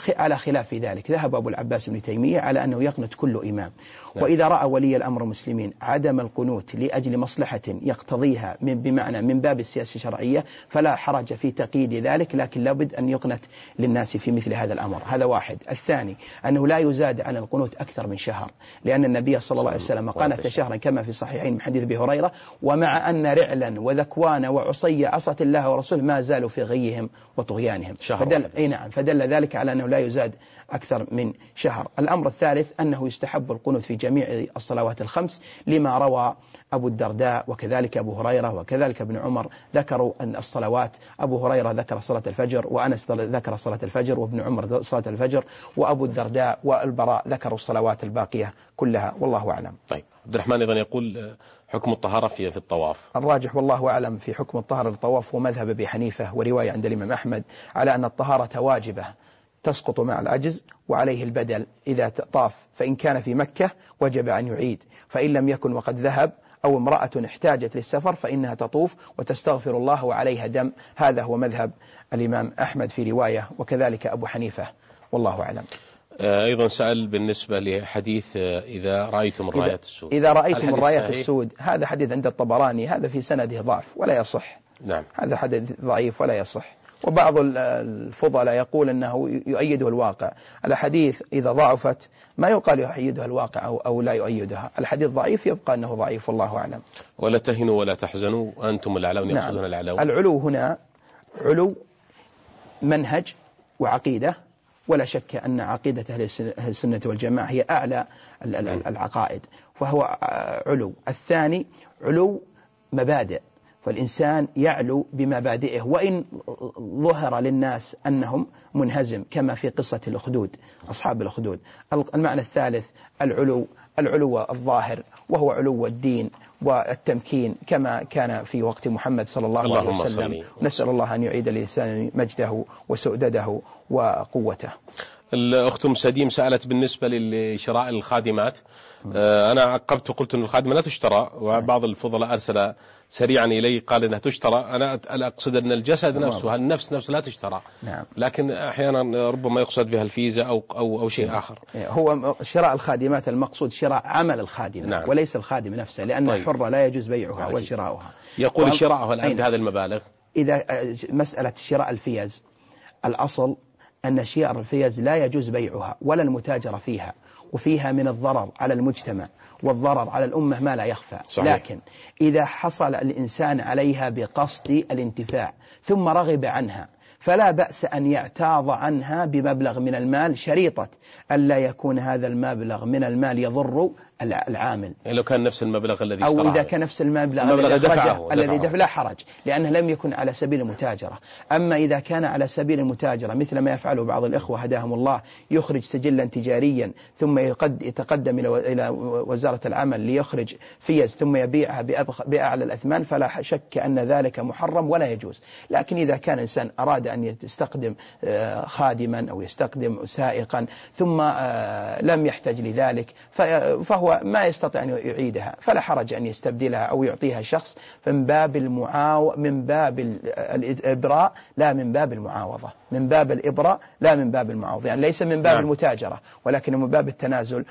على خلاف ذلك ذهب أبو العباس بن تيمية على أنه يقنت كل إمام. وإذا رأى ولي الأمر المسلمين عدم القنوت لأجل مصلحة يقتضيها من بمعنى من باب السياسة الشرعية فلا حرج في تقييد ذلك لكن لابد أن يقنت للناس في مثل هذا الأمر. هذا واحد. الثاني أنه لا يزاد على القنوت أكثر من شهر لأن النبي صلى الله عليه وسلم قنت شهرا كما في صحيحين من حديث أبي هريرة ومع أن رعلا وذكوان وعصي عصت الله ورسوله ما زالوا في غيهم وطغيانهم. شهر فدل, أي نعم. فدل ذلك على أنه لا يزاد أكثر من شهر. الأمر الثالث أنه يستحب القنوت في جميع الصلوات الخمس لما روى أبو الدرداء وكذلك أبو هريرة وكذلك ابن عمر ذكروا أن الصلوات أبو هريرة ذكر صلاة الفجر وأنس ذكر صلاة الفجر وابن عمر صلاة الفجر وأبو الدرداء والبراء ذكروا الصلوات الباقية كلها والله أعلم. طيب. عبد الرحمن أيضا يقول حكم الطهارة في في الطواف. الراجح والله أعلم في حكم الطهارة للطواف هو مذهب أبي حنيفة ورواية عند الإمام أحمد على أن الطهارة واجبة. تسقط مع العجز وعليه البدل. إذا طاف فإن كان في مكة وجب أن يعيد. فإن لم يكن وقد ذهب أو امرأة احتاجت للسفر فإنها تطوف وتستغفر الله وعليها دم. هذا هو مذهب الإمام أحمد في رواية. وكذلك أبو حنيفة. والله أعلم. آه، أيضا سأل بالنسبة لحديث آه، إذا رأيتم الرايات السود. إذا رأيتم الرايات السود هذا حديث عند الطبراني. هذا في سنده ضعف ولا يصح. نعم. هذا حديث ضعيف ولا يصح. وبعض الفضلاء يقول أنه يؤيده الواقع. الحديث إذا ضعفت ما يقال يؤيدها الواقع أو, أو لا يؤيدها. الحديث ضعيف يبقى أنه ضعيف والله أعلم. ولا تهنوا ولا تحزنوا أنتم الأعلون نعم. يقصدون العلو العلو هنا علو منهج وعقيدة. ولا شك أن عقيدة أهل السنة والجماعة هي أعلى العقائد فهو علو. الثاني علو مبادئ. فالإنسان يعلو بمبادئه وإن ظهر للناس أنهم منهزم كما في قصة الأخدود أصحاب الأخدود. المعنى الثالث العلو العلو الظاهر وهو علو الدين والتمكين كما كان في وقت محمد صلى الله عليه وسلم. نسأل الله أن يعيد للإنسان مجده وسؤدده وقوته. الأخت أم سديم سألت بالنسبة لشراء الخادمات. آه، أنا عقبت وقلت أن الخادمة لا تشترى وبعض الفضلاء أرسل سريعا إلي قال أنها تشترى. أنا أقصد أن الجسد نفسه النفس نفسه لا تشترى. نعم. لكن أحيانا ربما يقصد بها الفيزا أو, أو, أو شيء نعم. آخر. هو شراء الخادمات المقصود شراء عمل الخادمة نعم. وليس الخادم نفسه لأن طيب. الحرة لا يجوز بيعها وشراؤها. يقول و... شراءها الآن بهذه المبالغ؟ إذا مسألة شراء الفيز الأصل أن شراء الفيز لا يجوز بيعها ولا المتاجرة فيها وفيها من الضرر على المجتمع والضرر على الأمة ما لا يخفى صحيح. لكن إذا حصل الإنسان عليها بقصد الانتفاع ثم رغب عنها فلا بأس أن يعتاض عنها بمبلغ من المال شريطة ألا يكون هذا المبلغ من المال يضر العامل. يعني لو كان نفس المبلغ الذي أو إذا كان نفس المبلغ, المبلغ الذي دفعه- الذي دفعه. دفع لا حرج لأنه لم يكن على سبيل المتاجرة. أما إذا كان على سبيل المتاجرة مثل ما يفعله بعض الإخوة هداهم الله يخرج سجلا تجاريا ثم يتقدم إلى إلى وزارة العمل ليخرج فيز ثم يبيعها بأعلى الأثمان فلا شك أن ذلك محرم ولا يجوز. لكن إذا كان إنسان أراد أن يستخدم آه، خادما أو يستخدم سائقا ثم آه، لم يحتج لذلك ف- ما يستطيع أن يعيدها فلا حرج أن يستبدلها أو يعطيها شخص من باب المعاو من باب ال- الإبراء لا من باب المعاوضة. من باب الإبراء لا من باب المعاوضة يعني ليس من باب نعم. المتاجرة ولكن من باب التنازل.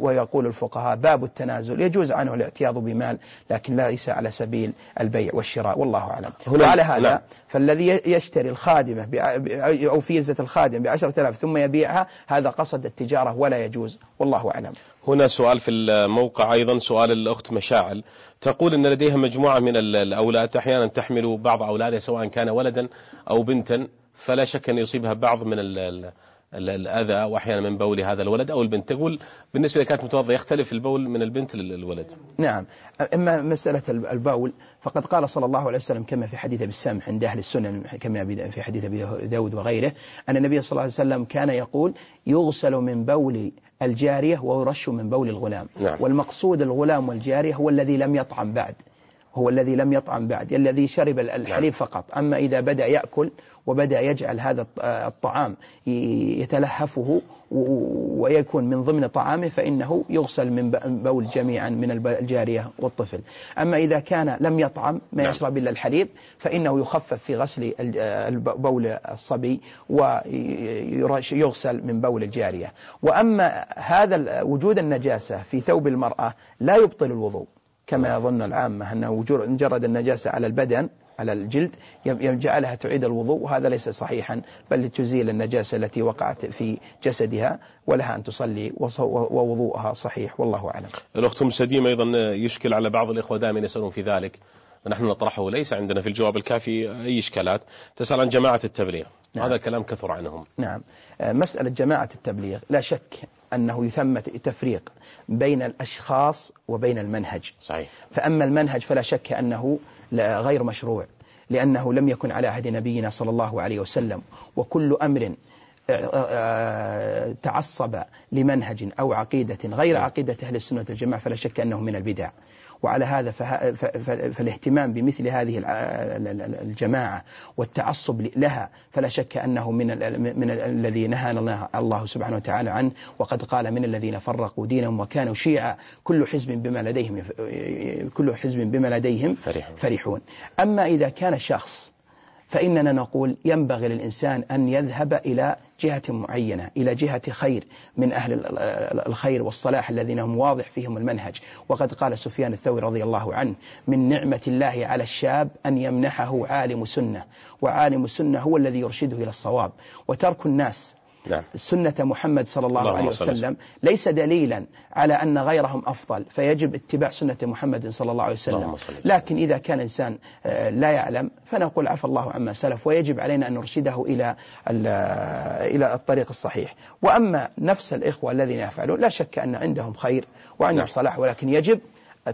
ويقول, الفقهاء باب التنازل. يجوز عنه الاعتياض بمال لكن ليس على سبيل البيع والشراء. والله أعلم. هنا- وعلى هذا نعم. فالذي يشتري الخادمة أو فيزة الخادم بعشرة آلاف ثم يبيعها هذا قصد التجارة ولا يجوز. والله أعلم. هنا سؤال في الموقع أيضا سؤال الأخت مشاعل. تقول أن لديها مجموعة من ال- الأولاد أحيانا تحمل بعض أولادها سواء كان ولدا أو بنتا. فلا شك أن يصيبها بعض من ال- ال- ال- الأذى وأحيانا من بول هذا الولد أو البنت. تقول بالنسبة إذا كانت متوضئة يختلف البول من البنت للولد. نعم. أما مسألة البول فقد قال صلى الله عليه وسلم كما في حديث أبي السمح عند أهل السنن كما في حديث أبي داود وغيره أن النبي صلى الله عليه وسلم كان يقول يغسل من بول الجارية ويرش من بول الغلام. نعم. والمقصود الغلام والجارية هو الذي لم يطعم بعد. هو الذي لم يطعم بعد الذي شرب الحليب فقط. أما إذا بدأ يأكل وبدأ يجعل هذا الط- الطعام يتلهفه ويكون من ضمن طعامه فإنه يغسل من بول جميعا من الجارية والطفل. أما إذا كان لم يطعم ما نعم. يشرب إلا الحليب فإنه يخفف في غسل الب- بول الصبي ويغسل من بول الجارية. وأما هذا وجود النجاسة في ثوب المرأة لا يبطل الوضوء كما يظن العامة أن مجرد النجاسة على البدن على الجلد يجعلها تعيد الوضوء وهذا ليس صحيحا بل تزيل النجاسة التي وقعت في جسدها ولها أن تصلي ووضوءها صحيح والله أعلم. الأخت سديم أيضا يشكل على بعض الإخوة دائما يسألون في ذلك. ونحن نطرحه ليس عندنا في الجواب الكافي أي إشكالات. تسأل عن جماعة التبليغ. نعم. هذا الكلام كثر عنهم. نعم. آه، مسألة جماعة التبليغ لا شك أنه يثم تفريق بين الأشخاص وبين المنهج. صحيح. فأما المنهج فلا شك أنه غير مشروع لأنه لم يكن على عهد نبينا صلى الله عليه وسلم وكل أمر آه، آه، تعصب لمنهج أو عقيدة غير عقيدة أهل السنة والجماعة فلا شك أنه من البدع. وعلى هذا فالاهتمام بمثل هذه الجماعة والتعصب لها فلا شك أنه من من ال- الذي نهانا الله- سبحانه وتعالى عنه وقد قال من الذين فرقوا دينهم وكانوا شيعا كل حزب بما لديهم كل حزب بما لديهم فرحون. فرحون أما إذا كان شخص فإننا نقول ينبغي للإنسان أن يذهب إلى جهة معينة إلى جهة خير من أهل ال- ال- الخير والصلاح الذين هم واضح فيهم المنهج. وقد قال سفيان الثوري رضي الله عنه من نعمة الله على الشاب أن يمنحه عالم سنة وعالم السنة هو الذي يرشده إلى الصواب. وترك الناس نعم. سنة محمد صلى الله اللهم عليه صل وسلم. ليس دليلا على أن غيرهم أفضل فيجب اتباع سنة محمد صلى الله عليه وسلم. وسلم. لكن إذا كان إنسان آه، لا يعلم فنقول عفى الله عما سلف ويجب علينا أن نرشده إلى ال- إلى الطريق الصحيح. وأما نفس الإخوة الذين يفعلون لا شك أن عندهم خير وعندهم نعم. صلاح ولكن يجب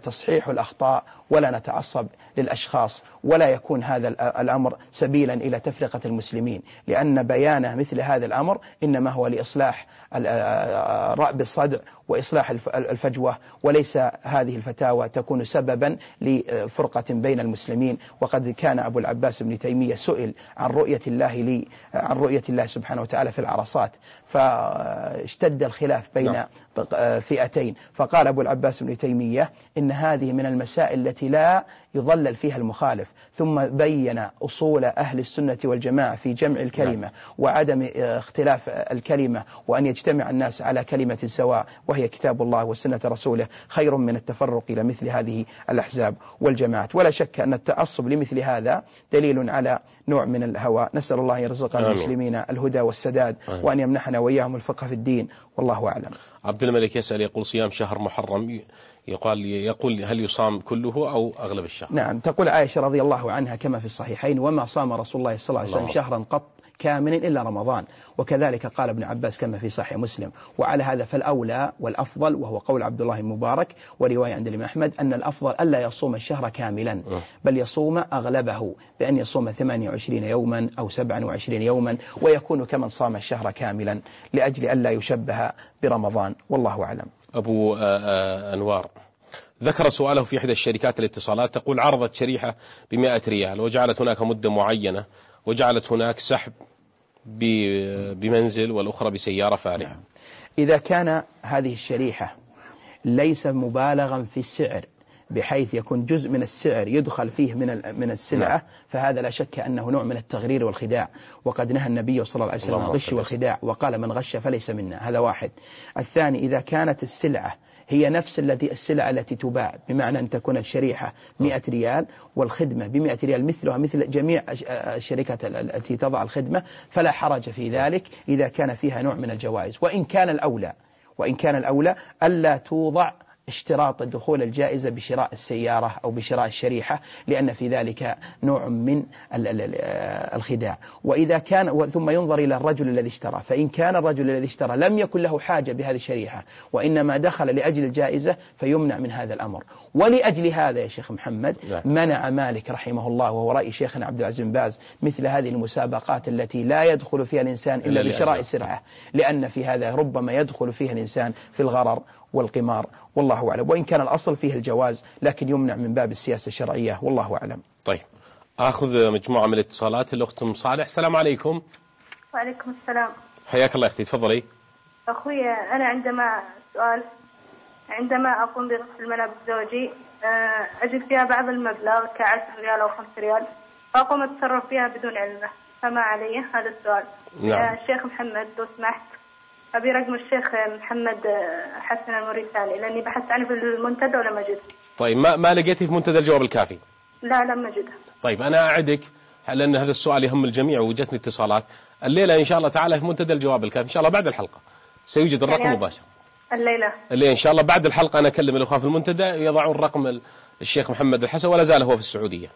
تصحيح الأخطاء ولا نتعصب للأشخاص ولا يكون هذا الأ- الأمر سبيلا إلى تفرقة المسلمين لأن بيان مثل هذا الأمر إنما هو لإصلاح ال- آ- رأب الصدع وإصلاح الف- الفجوة وليس هذه الفتاوى تكون سببا لفرقة بين المسلمين وقد كان أبو العباس بن تيمية سئل عن رؤية الله لي عن رؤية الله سبحانه وتعالى في العرصات فاشتد الخلاف بين نعم. فئتين فقال أبو العباس بن تيمية إن هذه من المسائل التي التي لا يضلل فيها المخالف. ثم بين أصول أهل السنة والجماعة في جمع الكلمة وعدم اختلاف الكلمة وأن يجتمع الناس على كلمة سواء وهي كتاب الله وسنة رسوله خير من التفرق إلى مثل هذه الأحزاب والجماعات ولا شك أن التعصب لمثل هذا دليل على نوع من الهوى. نسأل الله يرزق المسلمين الهدى والسداد وأن يمنحنا وإياهم الفقه في الدين. والله أعلم. عبد الملك يسأل يقول صيام شهر محرم يقال يقول هل يصام كله أو أغلب الشهر. نعم تقول عائشة رضي الله عنها كما في الصحيحين وما صام رسول الله صلى الله عليه وسلم شهرا قط. كامل إلا رمضان. وكذلك قال ابن عباس كما في صحيح مسلم. وعلى هذا فالأولى والأفضل وهو قول عبد الله المبارك ورواية عند الإمام أحمد أن الأفضل ألا يصوم الشهر كاملا بل يصوم أغلبه بأن يصوم 28 يوما أو 27 يوما ويكون كمن صام الشهر كاملا لأجل ألا يشبه برمضان. والله أعلم. أبو آه، آه، أنوار. ذكر سؤاله في إحدى الشركات الاتصالات تقول عرضت شريحة بمائة ريال وجعلت هناك مدة معينة. وجعلت هناك سحب بمنزل والأخرى بسيارة فارهة نعم. إذا كان هذه الشريحة ليس مبالغا في السعر بحيث يكون جزء من السعر يدخل فيه من من السلعة نعم. فهذا لا شك أنه نوع من التغرير والخداع وقد نهى النبي صلى الله عليه وسلم عن الغش والخداع وقال من غش فليس منا هذا واحد الثاني إذا كانت السلعة هي نفس التي السلعة التي تباع بمعنى أن تكون الشريحة 100 ريال والخدمة ب 100 ريال مثلها مثل جميع الشركات التي تضع الخدمة فلا حرج في ذلك إذا كان فيها نوع من الجوائز. وإن كان الأولى وإن كان الأولى ألا توضع اشتراط دخول الجائزة بشراء السيارة أو بشراء الشريحة لأن في ذلك نوع من الخداع. وإذا كان ثم ينظر إلى الرجل الذي اشترى. فإن كان الرجل الذي اشترى لم يكن له حاجة بهذه الشريحة وإنما دخل لأجل الجائزة فيمنع من هذا الأمر. ولأجل هذا يا شيخ محمد نعم. منع مالك رحمه الله وهو رأي شيخنا عبد العزيز بن باز مثل هذه المسابقات التي لا يدخل فيها الإنسان إلا بشراء سلعة لأن في هذا ربما يدخل فيها الإنسان في الغرر والقمار والله أعلم. وإن كان الأصل فيه الجواز لكن يمنع من باب السياسة الشرعية والله أعلم. طيب. أخذ مجموعة من الاتصالات الأخت أم صالح. السلام عليكم. وعليكم السلام. حياك الله أختي تفضلي. أخوي أنا عندما سؤال عندما أقوم بغسل الملابس زوجي آه، أجد فيها بعض المبلغ كعشر ريال أو خمس ريال فأقوم أتصرف فيها بدون علمه. فما علي؟ هذا السؤال. نعم. يا شيخ محمد لو سمحت. أبي رقم الشيخ محمد حسن الموريتاني لأني بحثت عنه في المنتدى ولم أجده. طيب ما ما لقيتي في منتدى الجواب الكافي؟ لا لم أجده. طيب أنا أعدك لأن هذا السؤال يهم الجميع وجتني اتصالات. الليلة إن شاء الله تعالى في منتدى الجواب الكافي. إن شاء الله بعد الحلقة. سيوجد الرقم يعني مباشرة. الليلة. الليلة إن شاء الله بعد الحلقة أنا أكلم الأخوة في المنتدى يضعون رقم الشيخ محمد الحسن ولا زال هو في السعودية.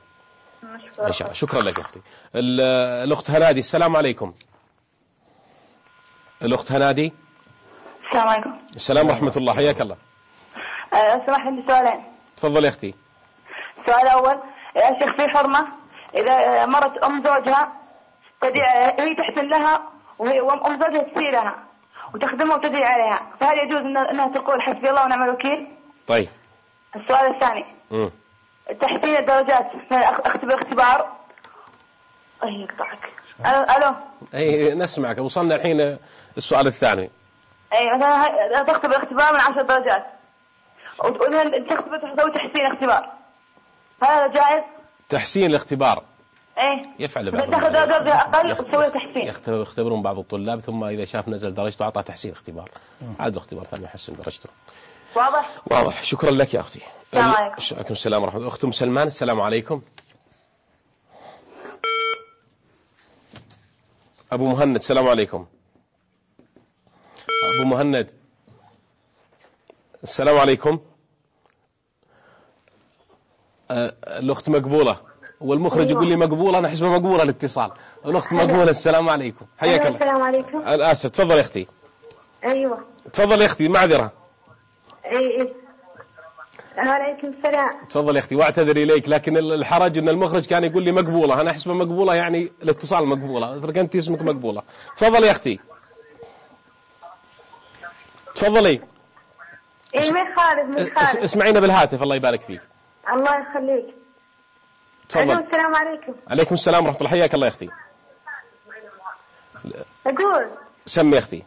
إن شاء الله. شكرا لك أختي. الأخت هنادي السلام عليكم. الأخت هنادي؟ السلام عليكم. السلام ورحمة الله حياك الله. أه سمحت عندي سؤالين. تفضل يا أختي. السؤال الأول يا شيخ في حرمة إذا مرت أم زوجها هي تحسن لها وهي أم زوجها تسيء لها وتخدمها وتدعي عليها فهل يجوز أنها تقول حسبي الله ونعم الوكيل؟ طيب. السؤال الثاني. م. تحسين الدرجات اختبار اختبار أي يقطعك. ألو أي نسمعك. وصلنا الحين السؤال الثاني. أي مثلا تختبر اختبار من عشر درجات. تختبر تسوي تحسين اختبار هذا جائز؟ تحسين الاختبار. إيه. يفعل بعض تاخذ درجة أقل وتسوي تحسين. يختبرون بعض الطلاب ثم إذا شاف نزل درجته أعطاه تحسين اختبار عاد اختبار ثاني يحسن درجته. واضح؟ واضح. شكرا لك يا أختي. السلام عليكم. السلام ورحمة الله. أخت سلمان السلام عليكم. أبو مهند السلام عليكم. أبو مهند السلام عليكم. أه، الأخت مقبولة والمخرج أيوة. يقول لي مقبولة أنا حسبه مقبولة الاتصال. الأخت مقبولة السلام عليكم. حياك الله. السلام عليكم. آسف تفضل يا أختي. أيوة. تفضل يا أختي معذرة. أي وعليكم السلام. تفضل يا أختي واعتذر إليك لكن الحرج إن المخرج كان يقول لي مقبولة. أنا احسبها مقبولة يعني الاتصال مقبولة. أنت اسمك مقبولة. تفضل يا أختي. تفضلي. اي ما يخالف ما يخالف اسمعينا بالهاتف الله يبارك فيك. الله يخليك. تفضل. السلام عليكم. عليكم السلام ورحمة الله. حياك الله يا أختي. أقول. سمي يا أختي.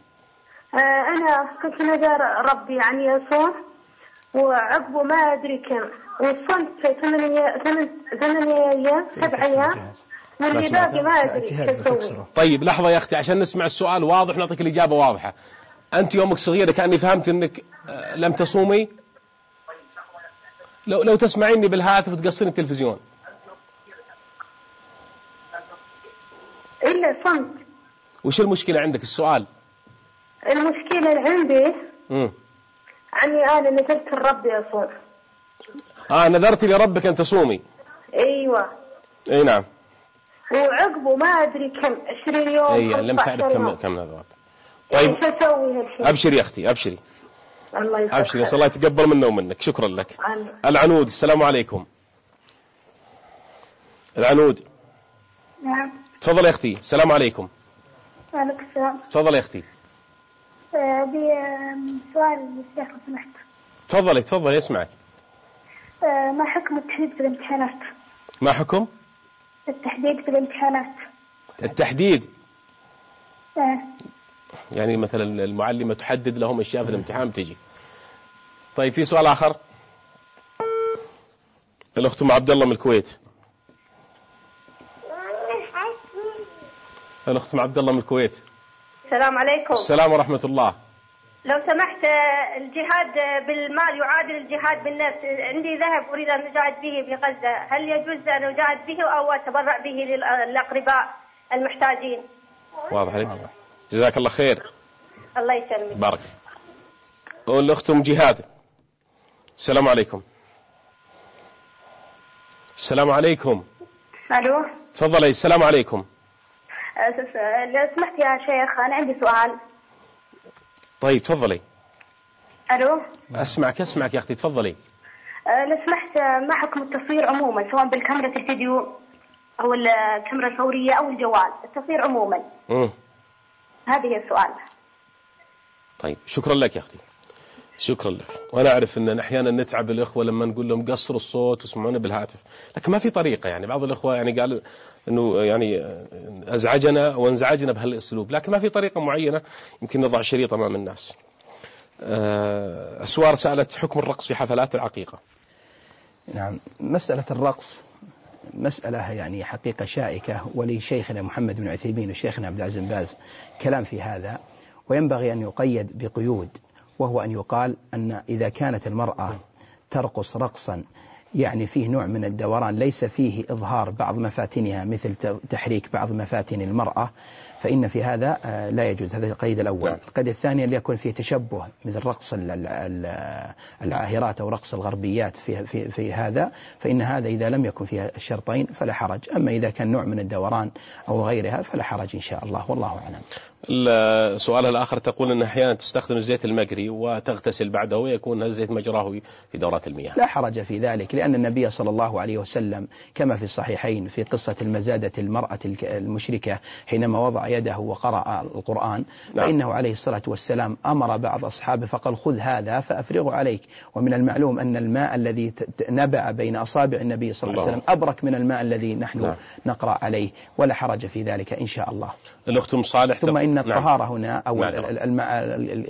آه أنا كنت نذر ربي يعني اصوم وعقبه ما أدري كم. والصمت ثمانية ثمان ثمانية أيام سبع أيام. واللي باقي ما أدري طيب لحظة يا أختي عشان نسمع السؤال واضح نعطيك الإجابة واضحة. أنت يومك صغيرة كأني فهمت أنك آه، لم تصومي. لو لو تسمعيني بالهاتف وتقصين التلفزيون. إلا صمت. وش المشكلة عندك؟ السؤال. المشكلة اللي عندي. عني أنا نزلت الرب يصوم آه نذرتي لربك أن تصومي. أيوة. أي نعم. وعقبه ما أدري كم 20 يوم أي لم 15 تعرف كم. كم نذرات طيب. شو أسوي هالشيء؟ أبشري يا أختي أبشري. الله يسعدك أبشري نسأل الله يتقبل منا ومنك شكرا لك. آمين. العنود السلام عليكم. العنود. نعم. تفضل يا أختي السلام عليكم. وعليك السلام. تفضل يا أختي. أبي سؤال للشيخ لو سمحت تفضلي تفضلي اسمعك آه، ما حكم التحديد في الامتحانات؟ ما حكم؟ التحديد في الامتحانات. التحديد؟ آه، يعني مثلا المعلمة تحدد لهم أشياء في الامتحان بتجي. طيب في سؤال آخر؟ الأخت أم عبد الله من الكويت. الأخت أم عبد الله من الكويت. السلام عليكم. السلام ورحمة الله. لو سمحت الجهاد بالمال يعادل الجهاد بالنفس. عندي ذهب أريد أن أجاهد به بغزة هل يجوز أن أجاهد به أو أتبرع به للأقرباء المحتاجين؟ واضح عليك؟ جزاك الله خير. الله يسلمك. بارك. والأخت أم جهاد. السلام عليكم. السلام عليكم. ألو؟ تفضلي السلام عليكم. لو سمحت يا شيخ أنا عندي سؤال. طيب تفضلي. ألو؟ أسمعك أسمعك يا أختي تفضلي. أه، لو سمحت ما حكم التصوير عموما سواء بالكاميرا الفيديو أو الكاميرا الفورية أو الجوال التصوير عموما. مم. هذه هي السؤال. طيب شكرا لك يا أختي. شكرا لك. وأنا أعرف أن أحيانا نتعب الإخوة لما نقول لهم قصروا الصوت واسمعونا بالهاتف. لكن ما في طريقة يعني. بعض الإخوة يعني قال أنه يعني أزعجنا وانزعجنا بهالأسلوب. لكن ما في طريقة معينة يمكن نضع شريط أمام الناس. آه، أسوار سألت حكم الرقص في حفلات العقيقة. نعم مسألة الرقص مسألة يعني حقيقة شائكة ولشيخنا محمد بن عثيمين وشيخنا عبد العزيز باز كلام في هذا. وينبغي أن يقيد بقيود وهو أن يقال أن إذا كانت المرأة ترقص رقصا يعني فيه نوع من الدوران ليس فيه إظهار بعض مفاتنها مثل تحريك بعض مفاتن المرأة فإن في هذا آه، لا يجوز. هذا القيد الأول. نعم. القيد الثاني أن يكون فيه تشبه مثل رقص ال- ال- ال- العاهرات أو رقص الغربيات في, في, في هذا فإن هذا إذا لم يكن فيها الشرطين فلا حرج. أما إذا كان نوع من الدوران أو غيرها فلا حرج إن شاء الله. والله أعلم. السؤال الآخر تقول أن أحيانا تستخدم الزيت المقري وتغتسل بعده ويكون هذا الزيت مجراه في دورات المياه لا حرج في ذلك لأن النبي صلى الله عليه وسلم كما في الصحيحين في قصة المزادة المرأة المشركة حينما وضع يده وقرأ القرآن نعم. فإنه عليه الصلاة والسلام أمر بعض أصحابه فقال خذ هذا فأفرغه عليك ومن المعلوم أن الماء الذي نبع بين أصابع النبي صلى الله عليه. وسلم أبرك من الماء الذي نحن نعم. نقرأ عليه ولا حرج في ذلك إن شاء الله الأخت صالح ثم إن نعم. الطهارة هنا أو نعم.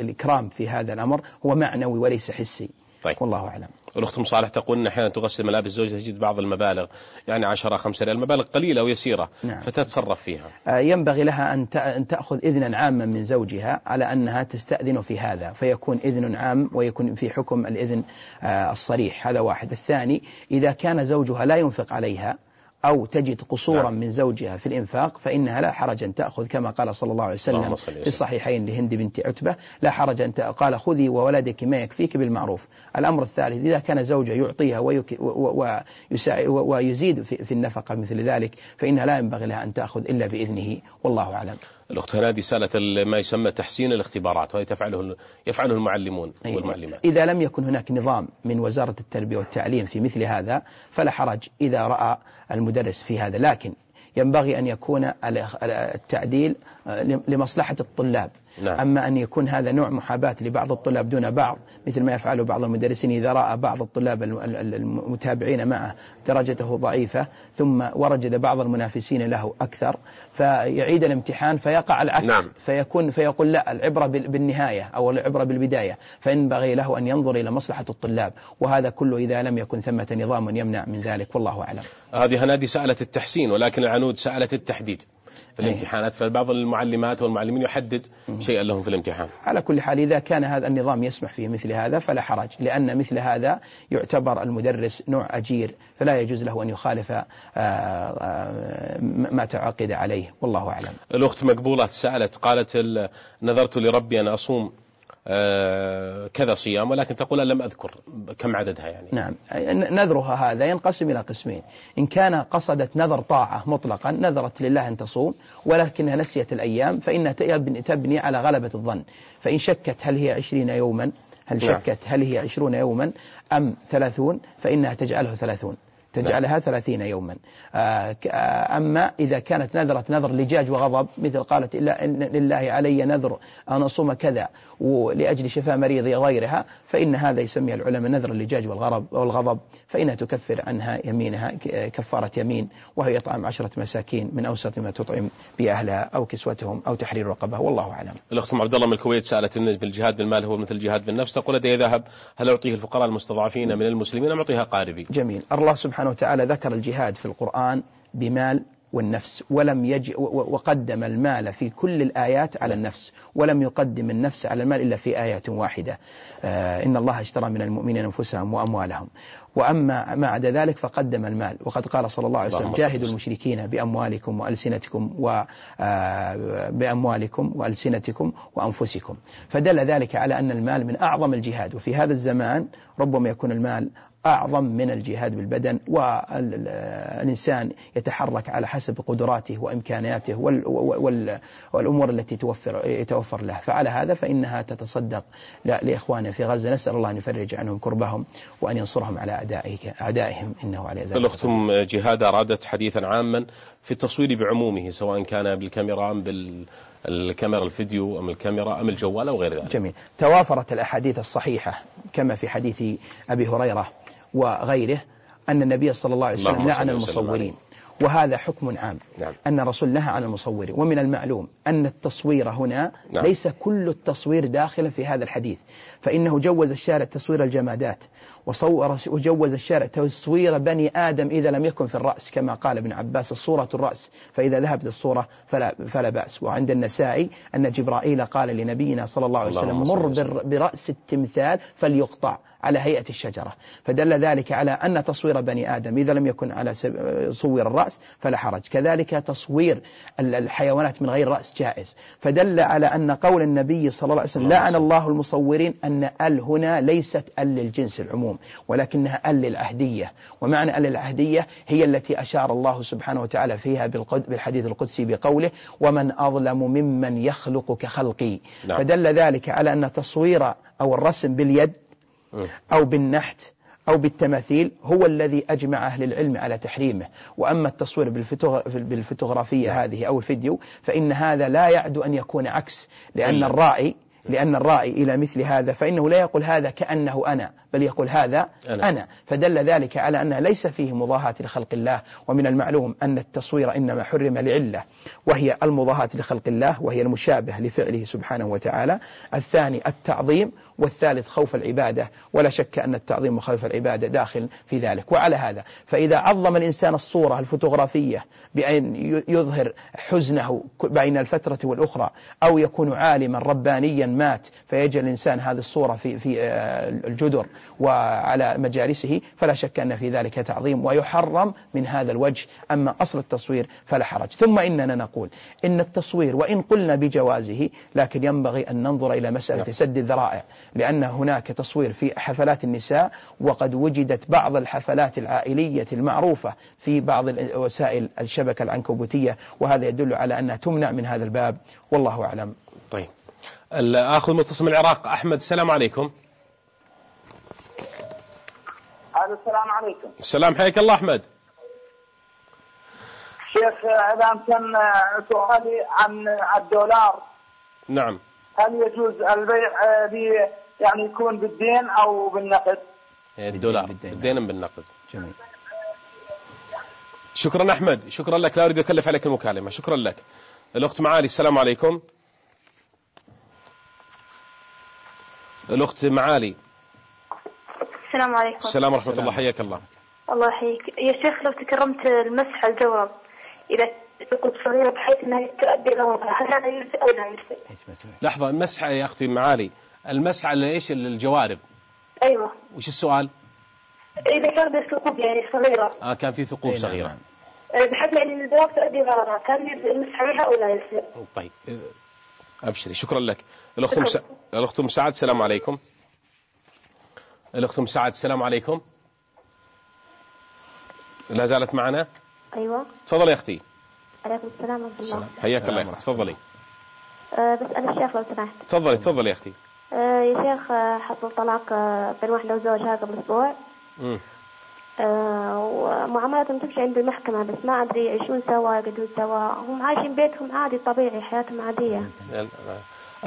الإكرام في هذا الأمر هو معنوي وليس حسي طيب. والله أعلم الأخت صالح تقول أن أحيانا تغسل ملابس زوجها تجد بعض المبالغ يعني 10 5 ريال مبالغ قليلة ويسيرة نعم. فتتصرف فيها آه، ينبغي لها أن أن تأخذ إذنا عاما من زوجها على أنها تستأذن في هذا فيكون إذن عام ويكون في حكم الإذن آه، الصريح هذا واحد الثاني إذا كان زوجها لا ينفق عليها أو تجد قصورا نعم. من زوجها في الإنفاق فإنها لا حرج أن تأخذ كما قال صلى الله عليه وسلم. في الصحيحين لهند بنت عتبة لا حرج أن قال خذي وولدك ما يكفيك بالمعروف الأمر الثالث إذا كان زوجها يعطيها ويزيد في في النفقة مثل ذلك فإنها لا ينبغي لها أن تأخذ إلا بإذنه والله أعلم الأخت هنادي سألت ما يسمى تحسين الاختبارات وهي تفعله يفعله المعلمون أيوة. والمعلمات. إذا لم يكن هناك نظام من وزارة التربية والتعليم في مثل هذا فلا حرج إذا رأى المدرس في هذا. لكن ينبغي أن يكون ال- التعديل لمصلحة الطلاب. نعم. أما أن يكون هذا نوع محاباة لبعض الطلاب دون بعض مثل ما يفعله بعض المدرسين إذا رأى بعض الطلاب المتابعين معه درجته ضعيفة ثم ورجد بعض المنافسين له أكثر فيعيد الامتحان فيقع العكس نعم. فيكون فيقول لا العبرة بالنهاية أو العبرة بالبداية فينبغي له أن ينظر إلى مصلحة الطلاب وهذا كله إذا لم يكن ثمة نظام يمنع من ذلك والله أعلم هذه هنادي سألت التحسين ولكن العنود سألت التحديد في. الامتحانات فبعض المعلمات والمعلمين يحدد شيئا لهم في الامتحان. على كل حال إذا كان هذا النظام يسمح فيه مثل هذا فلا حرج لأن مثل هذا يعتبر المدرس نوع أجير فلا يجوز له أن يخالف آه، آه، ما تعاقد عليه. والله أعلم. الأخت مقبولة سألت قالت ال- نذرت لربي أن أصوم. كذا صيام ولكن تقول لم أذكر كم عددها يعني. نعم. نذرها هذا ينقسم إلى قسمين. إن كان قصدت نذر طاعة مطلقا نذرت لله أن تصوم ولكنها نسيت الأيام فإنها تبني- تبني على غلبة الظن. فإن شكت هل هي عشرين يوما هل نعم. شكت هل هي عشرون يوما أم ثلاثون فإنها تجعله ثلاثون. تجعلها ثلاثين يوما. آه، آه، أما إذا كانت نذرت نذر لجاج وغضب مثل قالت إلا إن لله علي نذر أن أصوم كذا ولأجل شفاء مريضي غيرها فإن هذا يسميه العلماء نذر اللجاج والغضب والغضب فإنها تكفر عنها يمينها كفارة يمين وهي يطعم عشرة مساكين من أوسط ما تطعم بأهلها أو كسوتهم أو تحرير رقبة والله أعلم. الأخت عبد الله من الكويت سألت بالنسبة للجهاد بالمال هو مثل الجهاد بالنفس تقول لدي ذهب هل أعطيه الفقراء المستضعفين من المسلمين أم أعطيها قاربي؟ جميل. الله سبحانه وتعالى ذكر الجهاد في القرآن بمال والنفس ولم يج وقدم المال في كل الآيات على النفس ولم يقدم النفس على المال إلا في آية واحدة. آه إن الله اشترى من المؤمنين أنفسهم وأموالهم. وأما ما عدا ذلك فقدم المال. وقد قال صلى الله عليه وسلم جاهدوا. المشركين بأموالكم وألسنتكم و آه، بأموالكم وألسنتكم وأنفسكم. فدل ذلك على أن المال من أعظم الجهاد. وفي هذا الزمان ربما يكون المال أعظم من الجهاد بالبدن والإنسان يتحرك على حسب قدراته وال والأمور التي توفر يتوفر له. فعلى هذا فإنها تتصدق. ل- لإخوانه في غزة نسأل الله أن يفرج عنهم كربهم وأن ينصرهم على أعدائه أعدائهم. إنه على ذلك. الأخت أم جهاد أرادت حديثا عاما في التصوير بعمومه سواء كان بالكاميرا أم بالكاميرا الفيديو أم الكاميرا أم الجوال أو غير ذلك. جميل. توافرت الأحاديث الصحيحة كما في حديث أبي هريرة. وغيره أن النبي صلى الله عليه وسلم لعن المصورين. وهذا حكم عام. نعم. أن الرسول نهى عن المصور ومن المعلوم أن التصوير هنا نعم. ليس كل التصوير داخلا في هذا الحديث. فإنه جوز الشارع تصوير الجمادات وصور وجوز الشارع تصوير بني آدم إذا لم يكن في الرأس كما قال ابن عباس الصورة الرأس. فإذا ذهبت الصورة فلا, فلا بأس. وعند النسائي أن جبرائيل قال لنبينا صلى الله عليه وسلم مر برأس التمثال فليقطع على هيئة الشجرة. فدل ذلك على أن تصوير بني آدم إذا لم يكن على صور الرأس فلا حرج. كذلك تصوير ال- الحيوانات من غير رأس جائز. فدل على أن قول النبي صلى الله عليه وسلم لعن. الله المصورين أن أل هنا ليست أل للجنس العموم ولكنها أل للعهدية ومعنى أل للعهدية هي التي أشار الله سبحانه وتعالى فيها بالحديث القدسي بقوله ومن أظلم ممن يخلق كخلقي نعم. فدل ذلك على أن تصوير أو الرسم باليد. أو بالنحت أو بالتماثيل هو الذي أجمع أهل العلم على تحريمه وأما التصوير بالفوتوغ- بالفوتوغرافية هذه أو الفيديو فإن هذا لا يعدو أن يكون عكس لأن إلا. لأن الرائي إلى مثل هذا فإنه لا يقول هذا كأنه أنا. بل يقول هذا أنا. أنا, فدل ذلك على أن ليس فيه مضاهاة لخلق الله ومن المعلوم أن التصوير إنما حرم لعلة وهي المضاهاة لخلق الله وهي المشابه لفعله سبحانه وتعالى. الثاني التعظيم والثالث خوف العبادة ولا شك أن التعظيم وخوف العبادة داخل في ذلك. وعلى هذا فإذا عظم الإنسان الصورة الفوتوغرافية بأن يظهر حزنه بين الفترة والأخرى أو يكون عالما ربانيا مات فيجعل الإنسان هذه الصورة في في آه، الجدر. وعلى مجالسه فلا شك أن في ذلك تعظيم ويحرم من هذا الوجه أما أصل التصوير فلا حرج. ثم إننا نقول إن التصوير وإن قلنا بجوازه لكن ينبغي أن ننظر إلى مسألة سد الذرائع لأن هناك تصوير في حفلات النساء وقد وجدت بعض الحفلات العائلية المعروفة في بعض وسائل الشبكة العنكبوتية وهذا يدل على أنها تمنع من هذا الباب والله أعلم. طيب. ال- آخذ متصل من العراق أحمد السلام عليكم. ألو السلام عليكم. السلام حياك الله أحمد. شيخ إذا كان سؤالي عن الدولار. نعم. هل يجوز البيع يعني يكون بالدين أو بالنقد؟ الدولار. بالدين بالنقد؟ جميل. شكرا أحمد. شكرا لك. لا أريد أكلف عليك المكالمة. شكرا لك. الأخت معالي السلام عليكم. الأخت معالي. السلام عليكم. السلام ورحمة الله حياك الله. الله يحييك. يا شيخ لو تكرمت المسح الجورب إذا تكون صغيرة بحيث أنها تؤدي غرضها هل هذا يجزي أو لا يجزي؟ لحظة المسح يا أختي معالي. المسح على إيش؟ الجوارب. أيوة. وش السؤال؟ إذا كان بثقوب يعني صغيرة. آه كان في ثقوب صغيرة. نعم. بحيث يعني الجواب تؤدي غرضها كان المسح عليها أو لا يجزي؟ طيب. أبشري. شكرا لك. الأخت مساعد السلام عليكم. الأخت مساعد السلام عليكم. لا زالت معنا؟ أيوة. تفضلي يا أختي. عليكم السلام ورحمة الله. حياك الله يا أختي. تفضلي. أه بسأل الشيخ لو سمحت. تفضلي تفضلي يا أختي. أه يا شيخ حصل طلاق بين واحدة وزوجها قبل أسبوع. أه ومعاملتهم تمشي عند المحكمة بس ما أدري يعيشون سوا يقعدون سوا. هم عايشين بيتهم عادي طبيعي حياتهم عادية.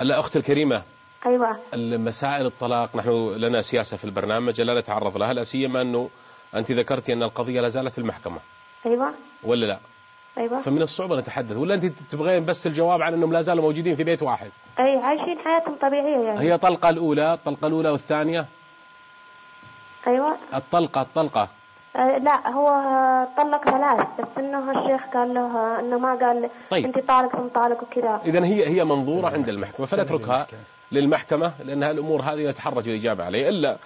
لا أختي الكريمة. أيوة. مسائل الطلاق نحن لنا سياسة في البرنامج لا نتعرض لها لا سيما أنه أنت ذكرتي أن القضية لا زالت في المحكمة. أيوة. ولا لا؟ أيوة. فمن الصعوبة نتحدث. ولا أنت تبغين بس الجواب عن أنهم لا زالوا موجودين في بيت واحد؟ أي عايشين حياتهم طبيعية يعني. هي طلقة الأولى الطلقة الأولى والثانية؟ أيوة. الطلقة الطلقة. أه لا هو طلق ثلاث بس إنه الشيخ قال له إنه ما قال طيب. أنت طالق ثم طالق وكذا. اذا هي هي منظورة عند المحكمة فنتركها للمحكمة لانها الأمور هذه نتحرج الإجابة عليها إلا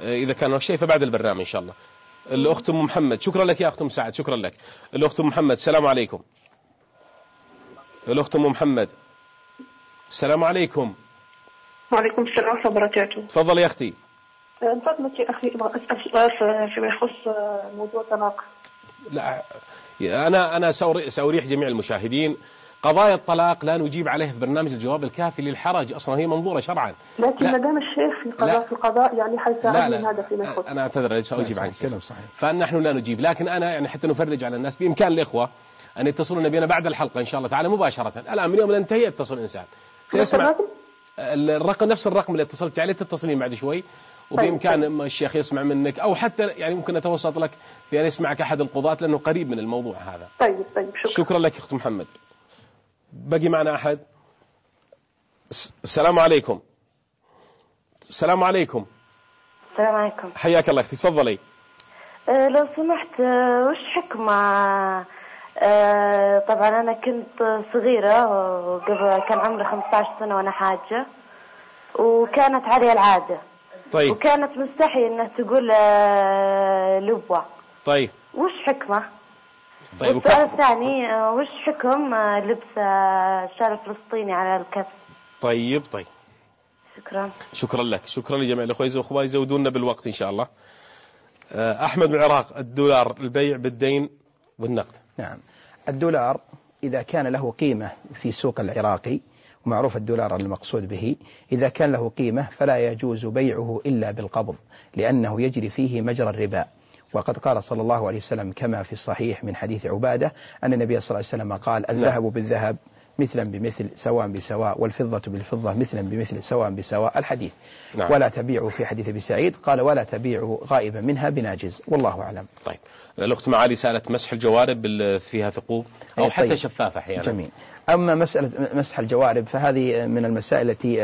إذا كان شيء فبعد البرنامج إن شاء الله. الأخت أم محمد شكرا لك يا أخت أم سعد شكرا لك. الأخت أم محمد السلام عليكم. الأخت أم محمد السلام عليكم. وعليكم السلام ورحمة الله وبركاته. تفضل يا أختي. فضلك يا أخي أبغى أسأل سؤال فيما يخص موضوع الطلاق. لا أنا أنا سأريح جميع المشاهدين قضايا الطلاق لا نجيب عليه في برنامج الجواب الكافي للحرج. أصلا هي منظورة شرعا. لكن ما دام الشيخ في القضاء في القضاء يعني حيساعدني هذا فيما يخص؟ أنا اعتذر ساجيب عنك. كلام صحيح. فنحن لا نجيب. لكن أنا يعني حتى نفرج على الناس بإمكان الإخوة أن يتصلون بنا بعد الحلقة إن شاء الله تعالى مباشرة. الآن من يوم ان انتهي يتصل الانسان سيسمع الرقم؟ نفس الرقم اللي اتصلت عليه تتصلين بعد شوي. وبإمكان الشيخ يسمع منك أو حتى يعني ممكن نتوسط لك في أن يسمعك أحد القضاة لأنه قريب من الموضوع هذا. طيب طيب شكرا. شكرا لك أخت محمد. بقي معنا أحد؟ السلام عليكم. السلام عليكم. السلام عليكم. حياك الله أختي تفضلي. أه لو سمحت أه وش حكم أه طبعا أنا كنت صغيرة وقبل كان عمري 15 سنة وأنا حاجة وكانت علي العادة. طيب وكانت مستحية إنها تقول لبوة طيب وش حكمه؟ طيب والسؤال الثاني آه وش حكم آه لبس الشارع الفلسطيني على الكف؟ طيب طيب. شكرا. شكرا لك. شكرا لجميع الإخوة الاخوه يزودونا بالوقت إن شاء الله. أحمد من العراق الدولار البيع بالدين والنقد. نعم. الدولار إذا كان له قيمة في سوق العراقي ومعروف الدولار المقصود به إذا كان له قيمة فلا يجوز بيعه إلا بالقبض لأنه يجري فيه مجرى الربا. وقد قال صلى الله عليه وسلم كما في الصحيح من حديث عبادة أن النبي صلى الله عليه وسلم قال الذهب بالذهب مثلا بمثل سواء بسواء والفضة بالفضة مثلا بمثل سواء بسواء الحديث. نعم. ولا تبيعوا في حديث أبي سعيد. قال ولا تبيعوا غائبا منها بناجز. والله أعلم. طيب. الأخت معالي سألت مسح الجوارب فيها ثقوب أو حتى طيب. شفافة أحيانا. جميل. أما مسألة مسح الجوارب فهذه من المسائل التي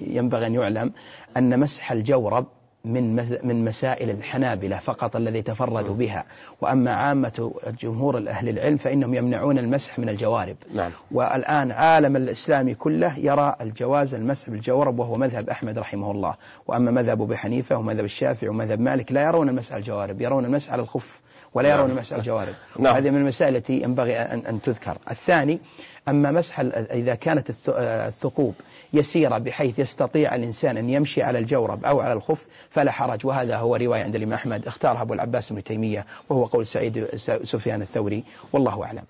ينبغي أن يعلم أن مسح الجورب من من مسائل الحنابلة فقط الذي تفردوا بها. وأما عامة جمهور أهل العلم فإنهم يمنعون المسح من الجوارب. نعم. والآن عالم الإسلامي كله يرى الجواز المسح بالجوارب وهو مذهب أحمد رحمه الله. وأما مذهب أبي حنيفة ومذهب الشافعي ومذهب مالك لا يرون المسح الجوارب يرون المسح على الخف. ولا يرون نعم. المسح الجوارب. نعم. هذه من المسائل التي ينبغي أن, أن تذكر. الثاني أما مسح إذا كانت الثقوب يسيرة بحيث يستطيع الإنسان أن يمشي على الجورب أو على الخف فلا حرج. وهذا هو رواية عند الإمام أحمد. اختارها أبو العباس بن تيمية وهو قول سعيد سفيان الثوري. والله أعلم.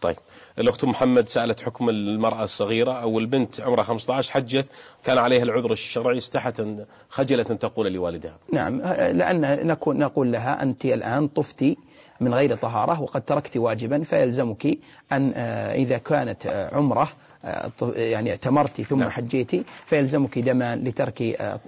طيب. الأخت محمد سألت حكم المرأة الصغيرة أو البنت عمرها 15 حجت كان عليها العذر الشرعي استحت خجلت أن تقول لوالدها نعم لأن نقول, نقول لها أنت الآن طفتي من غير طهارة وقد تركت واجبا فيلزمك أن آه، إذا كانت آه، عمرة آه، يعني اعتمرت ثم نعم. حجيتي فيلزمك دمان لترك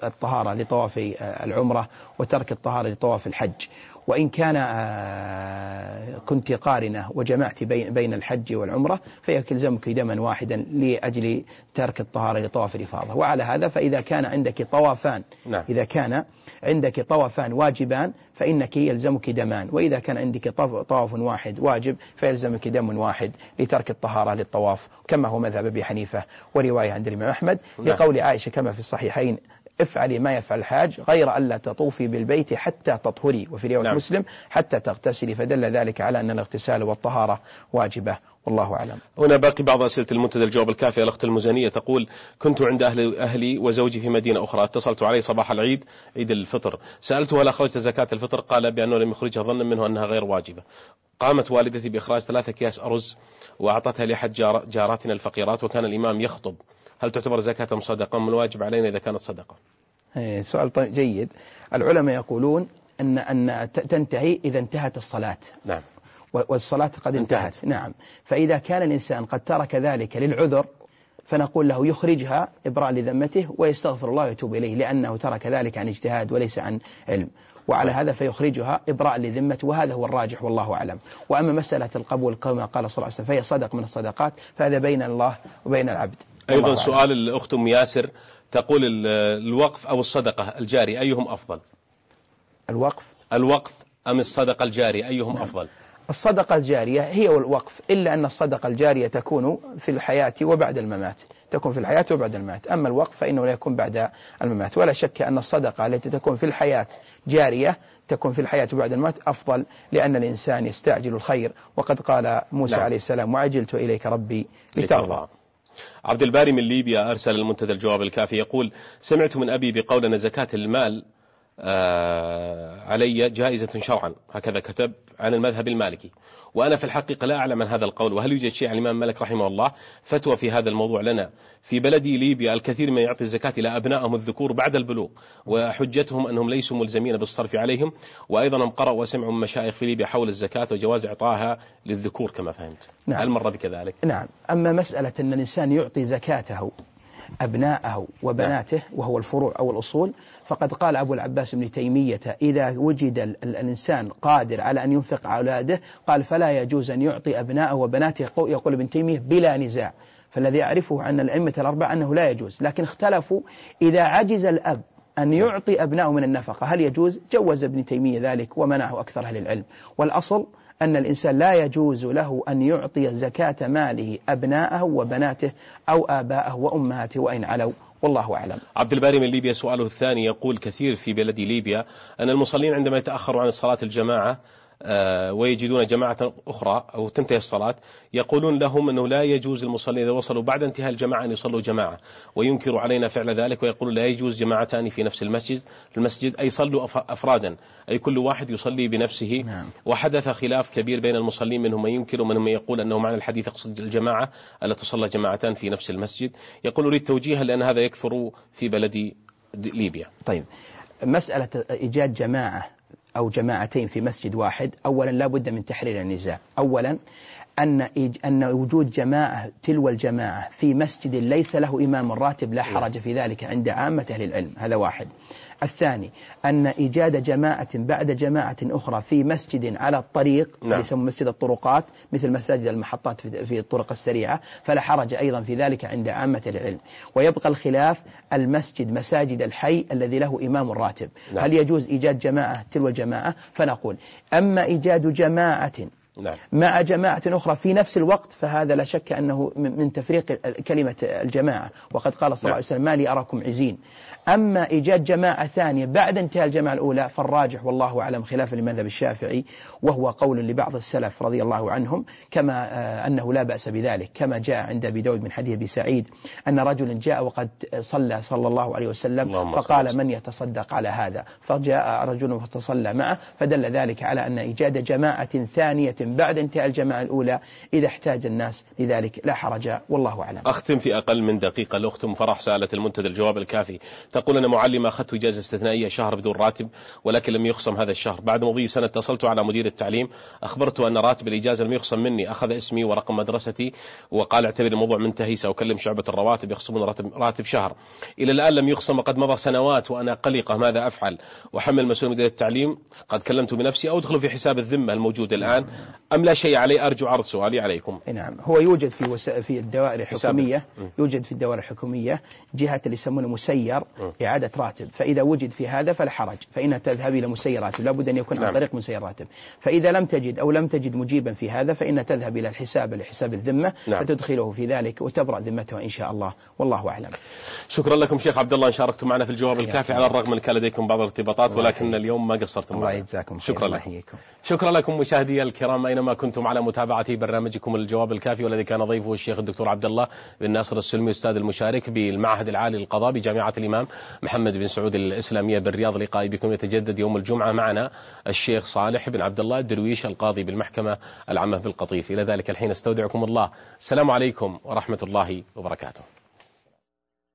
الطهارة لطواف العمرة وترك الطهارة لطواف الحج وإن كان آه، كنت قارنة وجمعت بين الحج والعمرة فيلزمك دما واحدا لأجل ترك الطهارة لطواف الإفاضة وعلى هذا فإذا كان عندك طوافان نعم. إذا كان عندك طوافان واجبان فإنك يلزمك دمان وإذا كان عندك طواف واحد واجب فيلزمك دم واحد لترك الطهارة للطواف كما هو مذهب أبي حنيفة ورواية عند الإمام أحمد نعم. لقول عائشة كما في الصحيحين افعلي ما يفعل الحاج غير ألا تطوفي بالبيت حتى تطهري. وفي رواية نعم. مسلم حتى تغتسلي. فدل ذلك على أن الاغتسال والطهارة واجبة. والله أعلم. هنا باقي بعض أسئلة المنتدى الجواب الكافي. الأخت المزنية تقول كنت عند أهل أهلي وزوجي في مدينة أخرى. اتصلت علي صباح العيد عيد الفطر. سألته هل أخرجت زكاة الفطر؟ قال بأنه لم يخرجها ظنا منه أنها غير واجبة. قامت والدتي بإخراج ثلاثة أكياس أرز وأعطتها لأحد جاراتنا الفقيرات وكان الإمام يخطب. هل تعتبر زكاة صدقة؟ من الواجب علينا إذا كانت صدقة. إيه، سؤال جيد. العلماء يقولون أن أن تنتهي إذا انتهت الصلاة. نعم. والصلاة قد انتهت. انتهت. نعم. فإذا كان الإنسان قد ترك ذلك للعذر فنقول له يخرجها إبراء لذمته ويستغفر الله ويتوب إليه لأنه ترك ذلك عن اجتهاد وليس عن علم. وعلى. هذا فيخرجها إبراء لذمته وهذا هو الراجح والله أعلم. وأما مسألة القبول كما قال صلى الله عليه وسلم فهي صدق من الصدقات فهذا بين الله وبين العبد. أيضا سؤال الأخت أم ياسر. تقول الوقف أو الصدقة الجاري أيهم أفضل؟ الوقف؟ الوقف أم الصدقة الجارية أيهم نعم. أفضل؟ الصدقة الجارية هي الوقف إلا أن الصدقة الجارية تكون في الحياة وبعد الممات. تكون في الحياة وبعد الممات. أما الوقف فإنه لا يكون بعد الممات. ولا شك أن الصدقة التي تكون في الحياة جارية تكون في الحياة بعد الموت أفضل لأن الإنسان يستعجل الخير. وقد قال موسى نعم. عليه السلام وعجلت إليك ربي لترضى. عبد الباري من ليبيا أرسل المنتدى الجواب الكافي يقول سمعت من أبي بقول أن زكاة المال علي جائزة شرعا. هكذا كتب عن المذهب المالكي. وأنا في الحقيقة لا أعلم عن هذا القول وهل يوجد شيء عن الإمام مالك رحمه الله؟ فتوى في هذا الموضوع لنا. في بلدي ليبيا الكثير من يعطي الزكاة إلى أبنائهم الذكور بعد البلوغ وحجتهم أنهم ليسوا ملزمين بالصرف عليهم. وأيضا هم قرأوا وسمعوا من مشايخ في ليبيا حول الزكاة وجواز إعطائها للذكور كما فهمت. نعم. هل مر بكذلك؟ نعم. أما مسألة أن الإنسان يعطي زكاته أبناءه وبناته وهو الفروع أو الأصول فقد قال أبو العباس بن تيمية إذا وجد الإنسان قادر على أن ينفق أولاده قال فلا يجوز أن يعطي أبناءه وبناته يقول ابن تيمية بلا نزاع. فالذي أعرفه عن الأئمة الأربعة أنه لا يجوز. لكن اختلفوا إذا عجز الأب أن يعطي أبنائه من النفقة هل يجوز؟ جوز ابن تيمية ذلك ومنعه أكثر أهل العلم. والأصل أن الإنسان لا يجوز له أن يعطي زكاة ماله أبناءه وبناته أو آباءه وأمهاته وإن علوا. والله أعلم. عبد الباري من ليبيا سؤاله الثاني يقول كثير في بلد ليبيا أن المصلين عندما يتأخروا عن الصلاة الجماعة ويجدون جماعة أخرى أو تنتهي الصلاة يقولون لهم أنه لا يجوز للمصلين إذا وصلوا بعد انتهاء الجماعة أن يصلوا جماعة وينكر علينا فعل ذلك ويقولون لا يجوز جماعتان في نفس المسجد المسجد أي صلوا أفرادا أي كل واحد يصلي بنفسه. نعم. وحدث خلاف كبير بين المصلين منهم من ينكر ومنهم من يقول أنه معنى الحديث يقصد الجماعة ألا تصلى جماعتان في نفس المسجد. يقول أريد توجيها لأن هذا يكثر في بلد ليبيا. طيب مسألة إيجاد جماعة أو جماعتين في مسجد واحد أولا لا بد من تحرير النزاع أولا أن أن وجود جماعة تلو الجماعة في مسجد ليس له إمام راتب لا حرج في ذلك عند عامة أهل العلم. هذا واحد. الثاني أن إيجاد جماعة بعد جماعة أخرى في مسجد على الطريق نعم. يسمى مسجد الطرقات مثل مساجد المحطات في الطرق السريعة فلا حرج أيضا في ذلك عند عامة العلم. ويبقى الخلاف المسجد مساجد الحي الذي له إمام راتب. نعم. هل يجوز إيجاد جماعة تلو الجماعة؟ فنقول أما إيجاد جماعة نعم. مع جماعة أخرى في نفس الوقت فهذا لا شك أنه من تفريق كلمة الجماعة وقد قال صلى الله عليه نعم. وسلم ما لي أراكم عزين أما إيجاد جماعة ثانية بعد انتهاء الجماعة الأولى فالراجح والله أعلم خلافا لمذهب الشافعي وهو قول لبعض السلف رضي الله عنهم كما آه، أنه لا بأس بذلك كما جاء عند أبي داود من حديث أبي سعيد أن رجلا جاء وقد صلى صلى الله عليه وسلم فقال من يتصدق على هذا؟ فجاء رجل فتصلى معه فدل ذلك على أن إيجاد جماعة ثانية بعد انتهاء الجماعة الأولى إذا احتاج الناس لذلك لا حرج والله أعلم. أختم في أقل من دقيقة الأخت أم فرح سألت المنتدى الجواب الكافي. تقول أنا معلمة أخذت إجازة استثنائية شهر بدون راتب ولكن لم يخصم هذا الشهر. بعد مضي سنة اتصلت على مدير التعليم أخبرته أن راتب الإجازة لم يخصم مني. أخذ اسمي ورقم مدرستي وقال اعتبر الموضوع منتهي سأكلم شعبة الرواتب يخصمون راتب, راتب شهر. إلى الآن لم يخصم وقد مضى سنوات وأنا قلقة ماذا أفعل؟ وحمل مسؤول مدير التعليم قد كلمت بنفسي أو ادخلوا في حساب الذمة الموجود الآن؟ أم لا شيء علي؟ أرجو عرض سؤالي عليكم. نعم. هو يوجد في وس... في الدوائر الحكومية يوجد في الدوائر الحكومية جهة اللي يسمونه مسير. إعادة راتب. فإذا وجد في هذا فلا حرج فإنها تذهب إلى مسير راتب. لابد أن يكون نعم. عن طريق مسير راتب. فإذا لم تجد أو لم تجد مجيبا في هذا فإنها تذهب إلى الحساب لحساب الذمة نعم. فتدخله في ذلك وتبرأ ذمته إن شاء الله. والله أعلم. شكرا لكم شيخ عبد الله إن شاركتم معنا في الجواب الكافي على الرغم من كان لديكم بعض الارتباطات ولكن اليوم ما قصرتم الله يجزاكم شكرا لكم. شكرا لكم مشاهدي الكرام. أينما كنتم على متابعة برنامجكم الجواب الكافي والذي كان ضيفه الشيخ الدكتور عبد الله بن ناصر السلمي أستاذ المشارك بالمعهد العالي للقضاء بجامعة الإمام محمد بن سعود الإسلامية بالرياض لقائي بكم يتجدد يوم الجمعة معنا الشيخ صالح بن عبد الله الدرويش القاضي بالمحكمة العامة بالقطيف. إلى ذلك الحين استودعكم الله. السلام عليكم ورحمة الله وبركاته.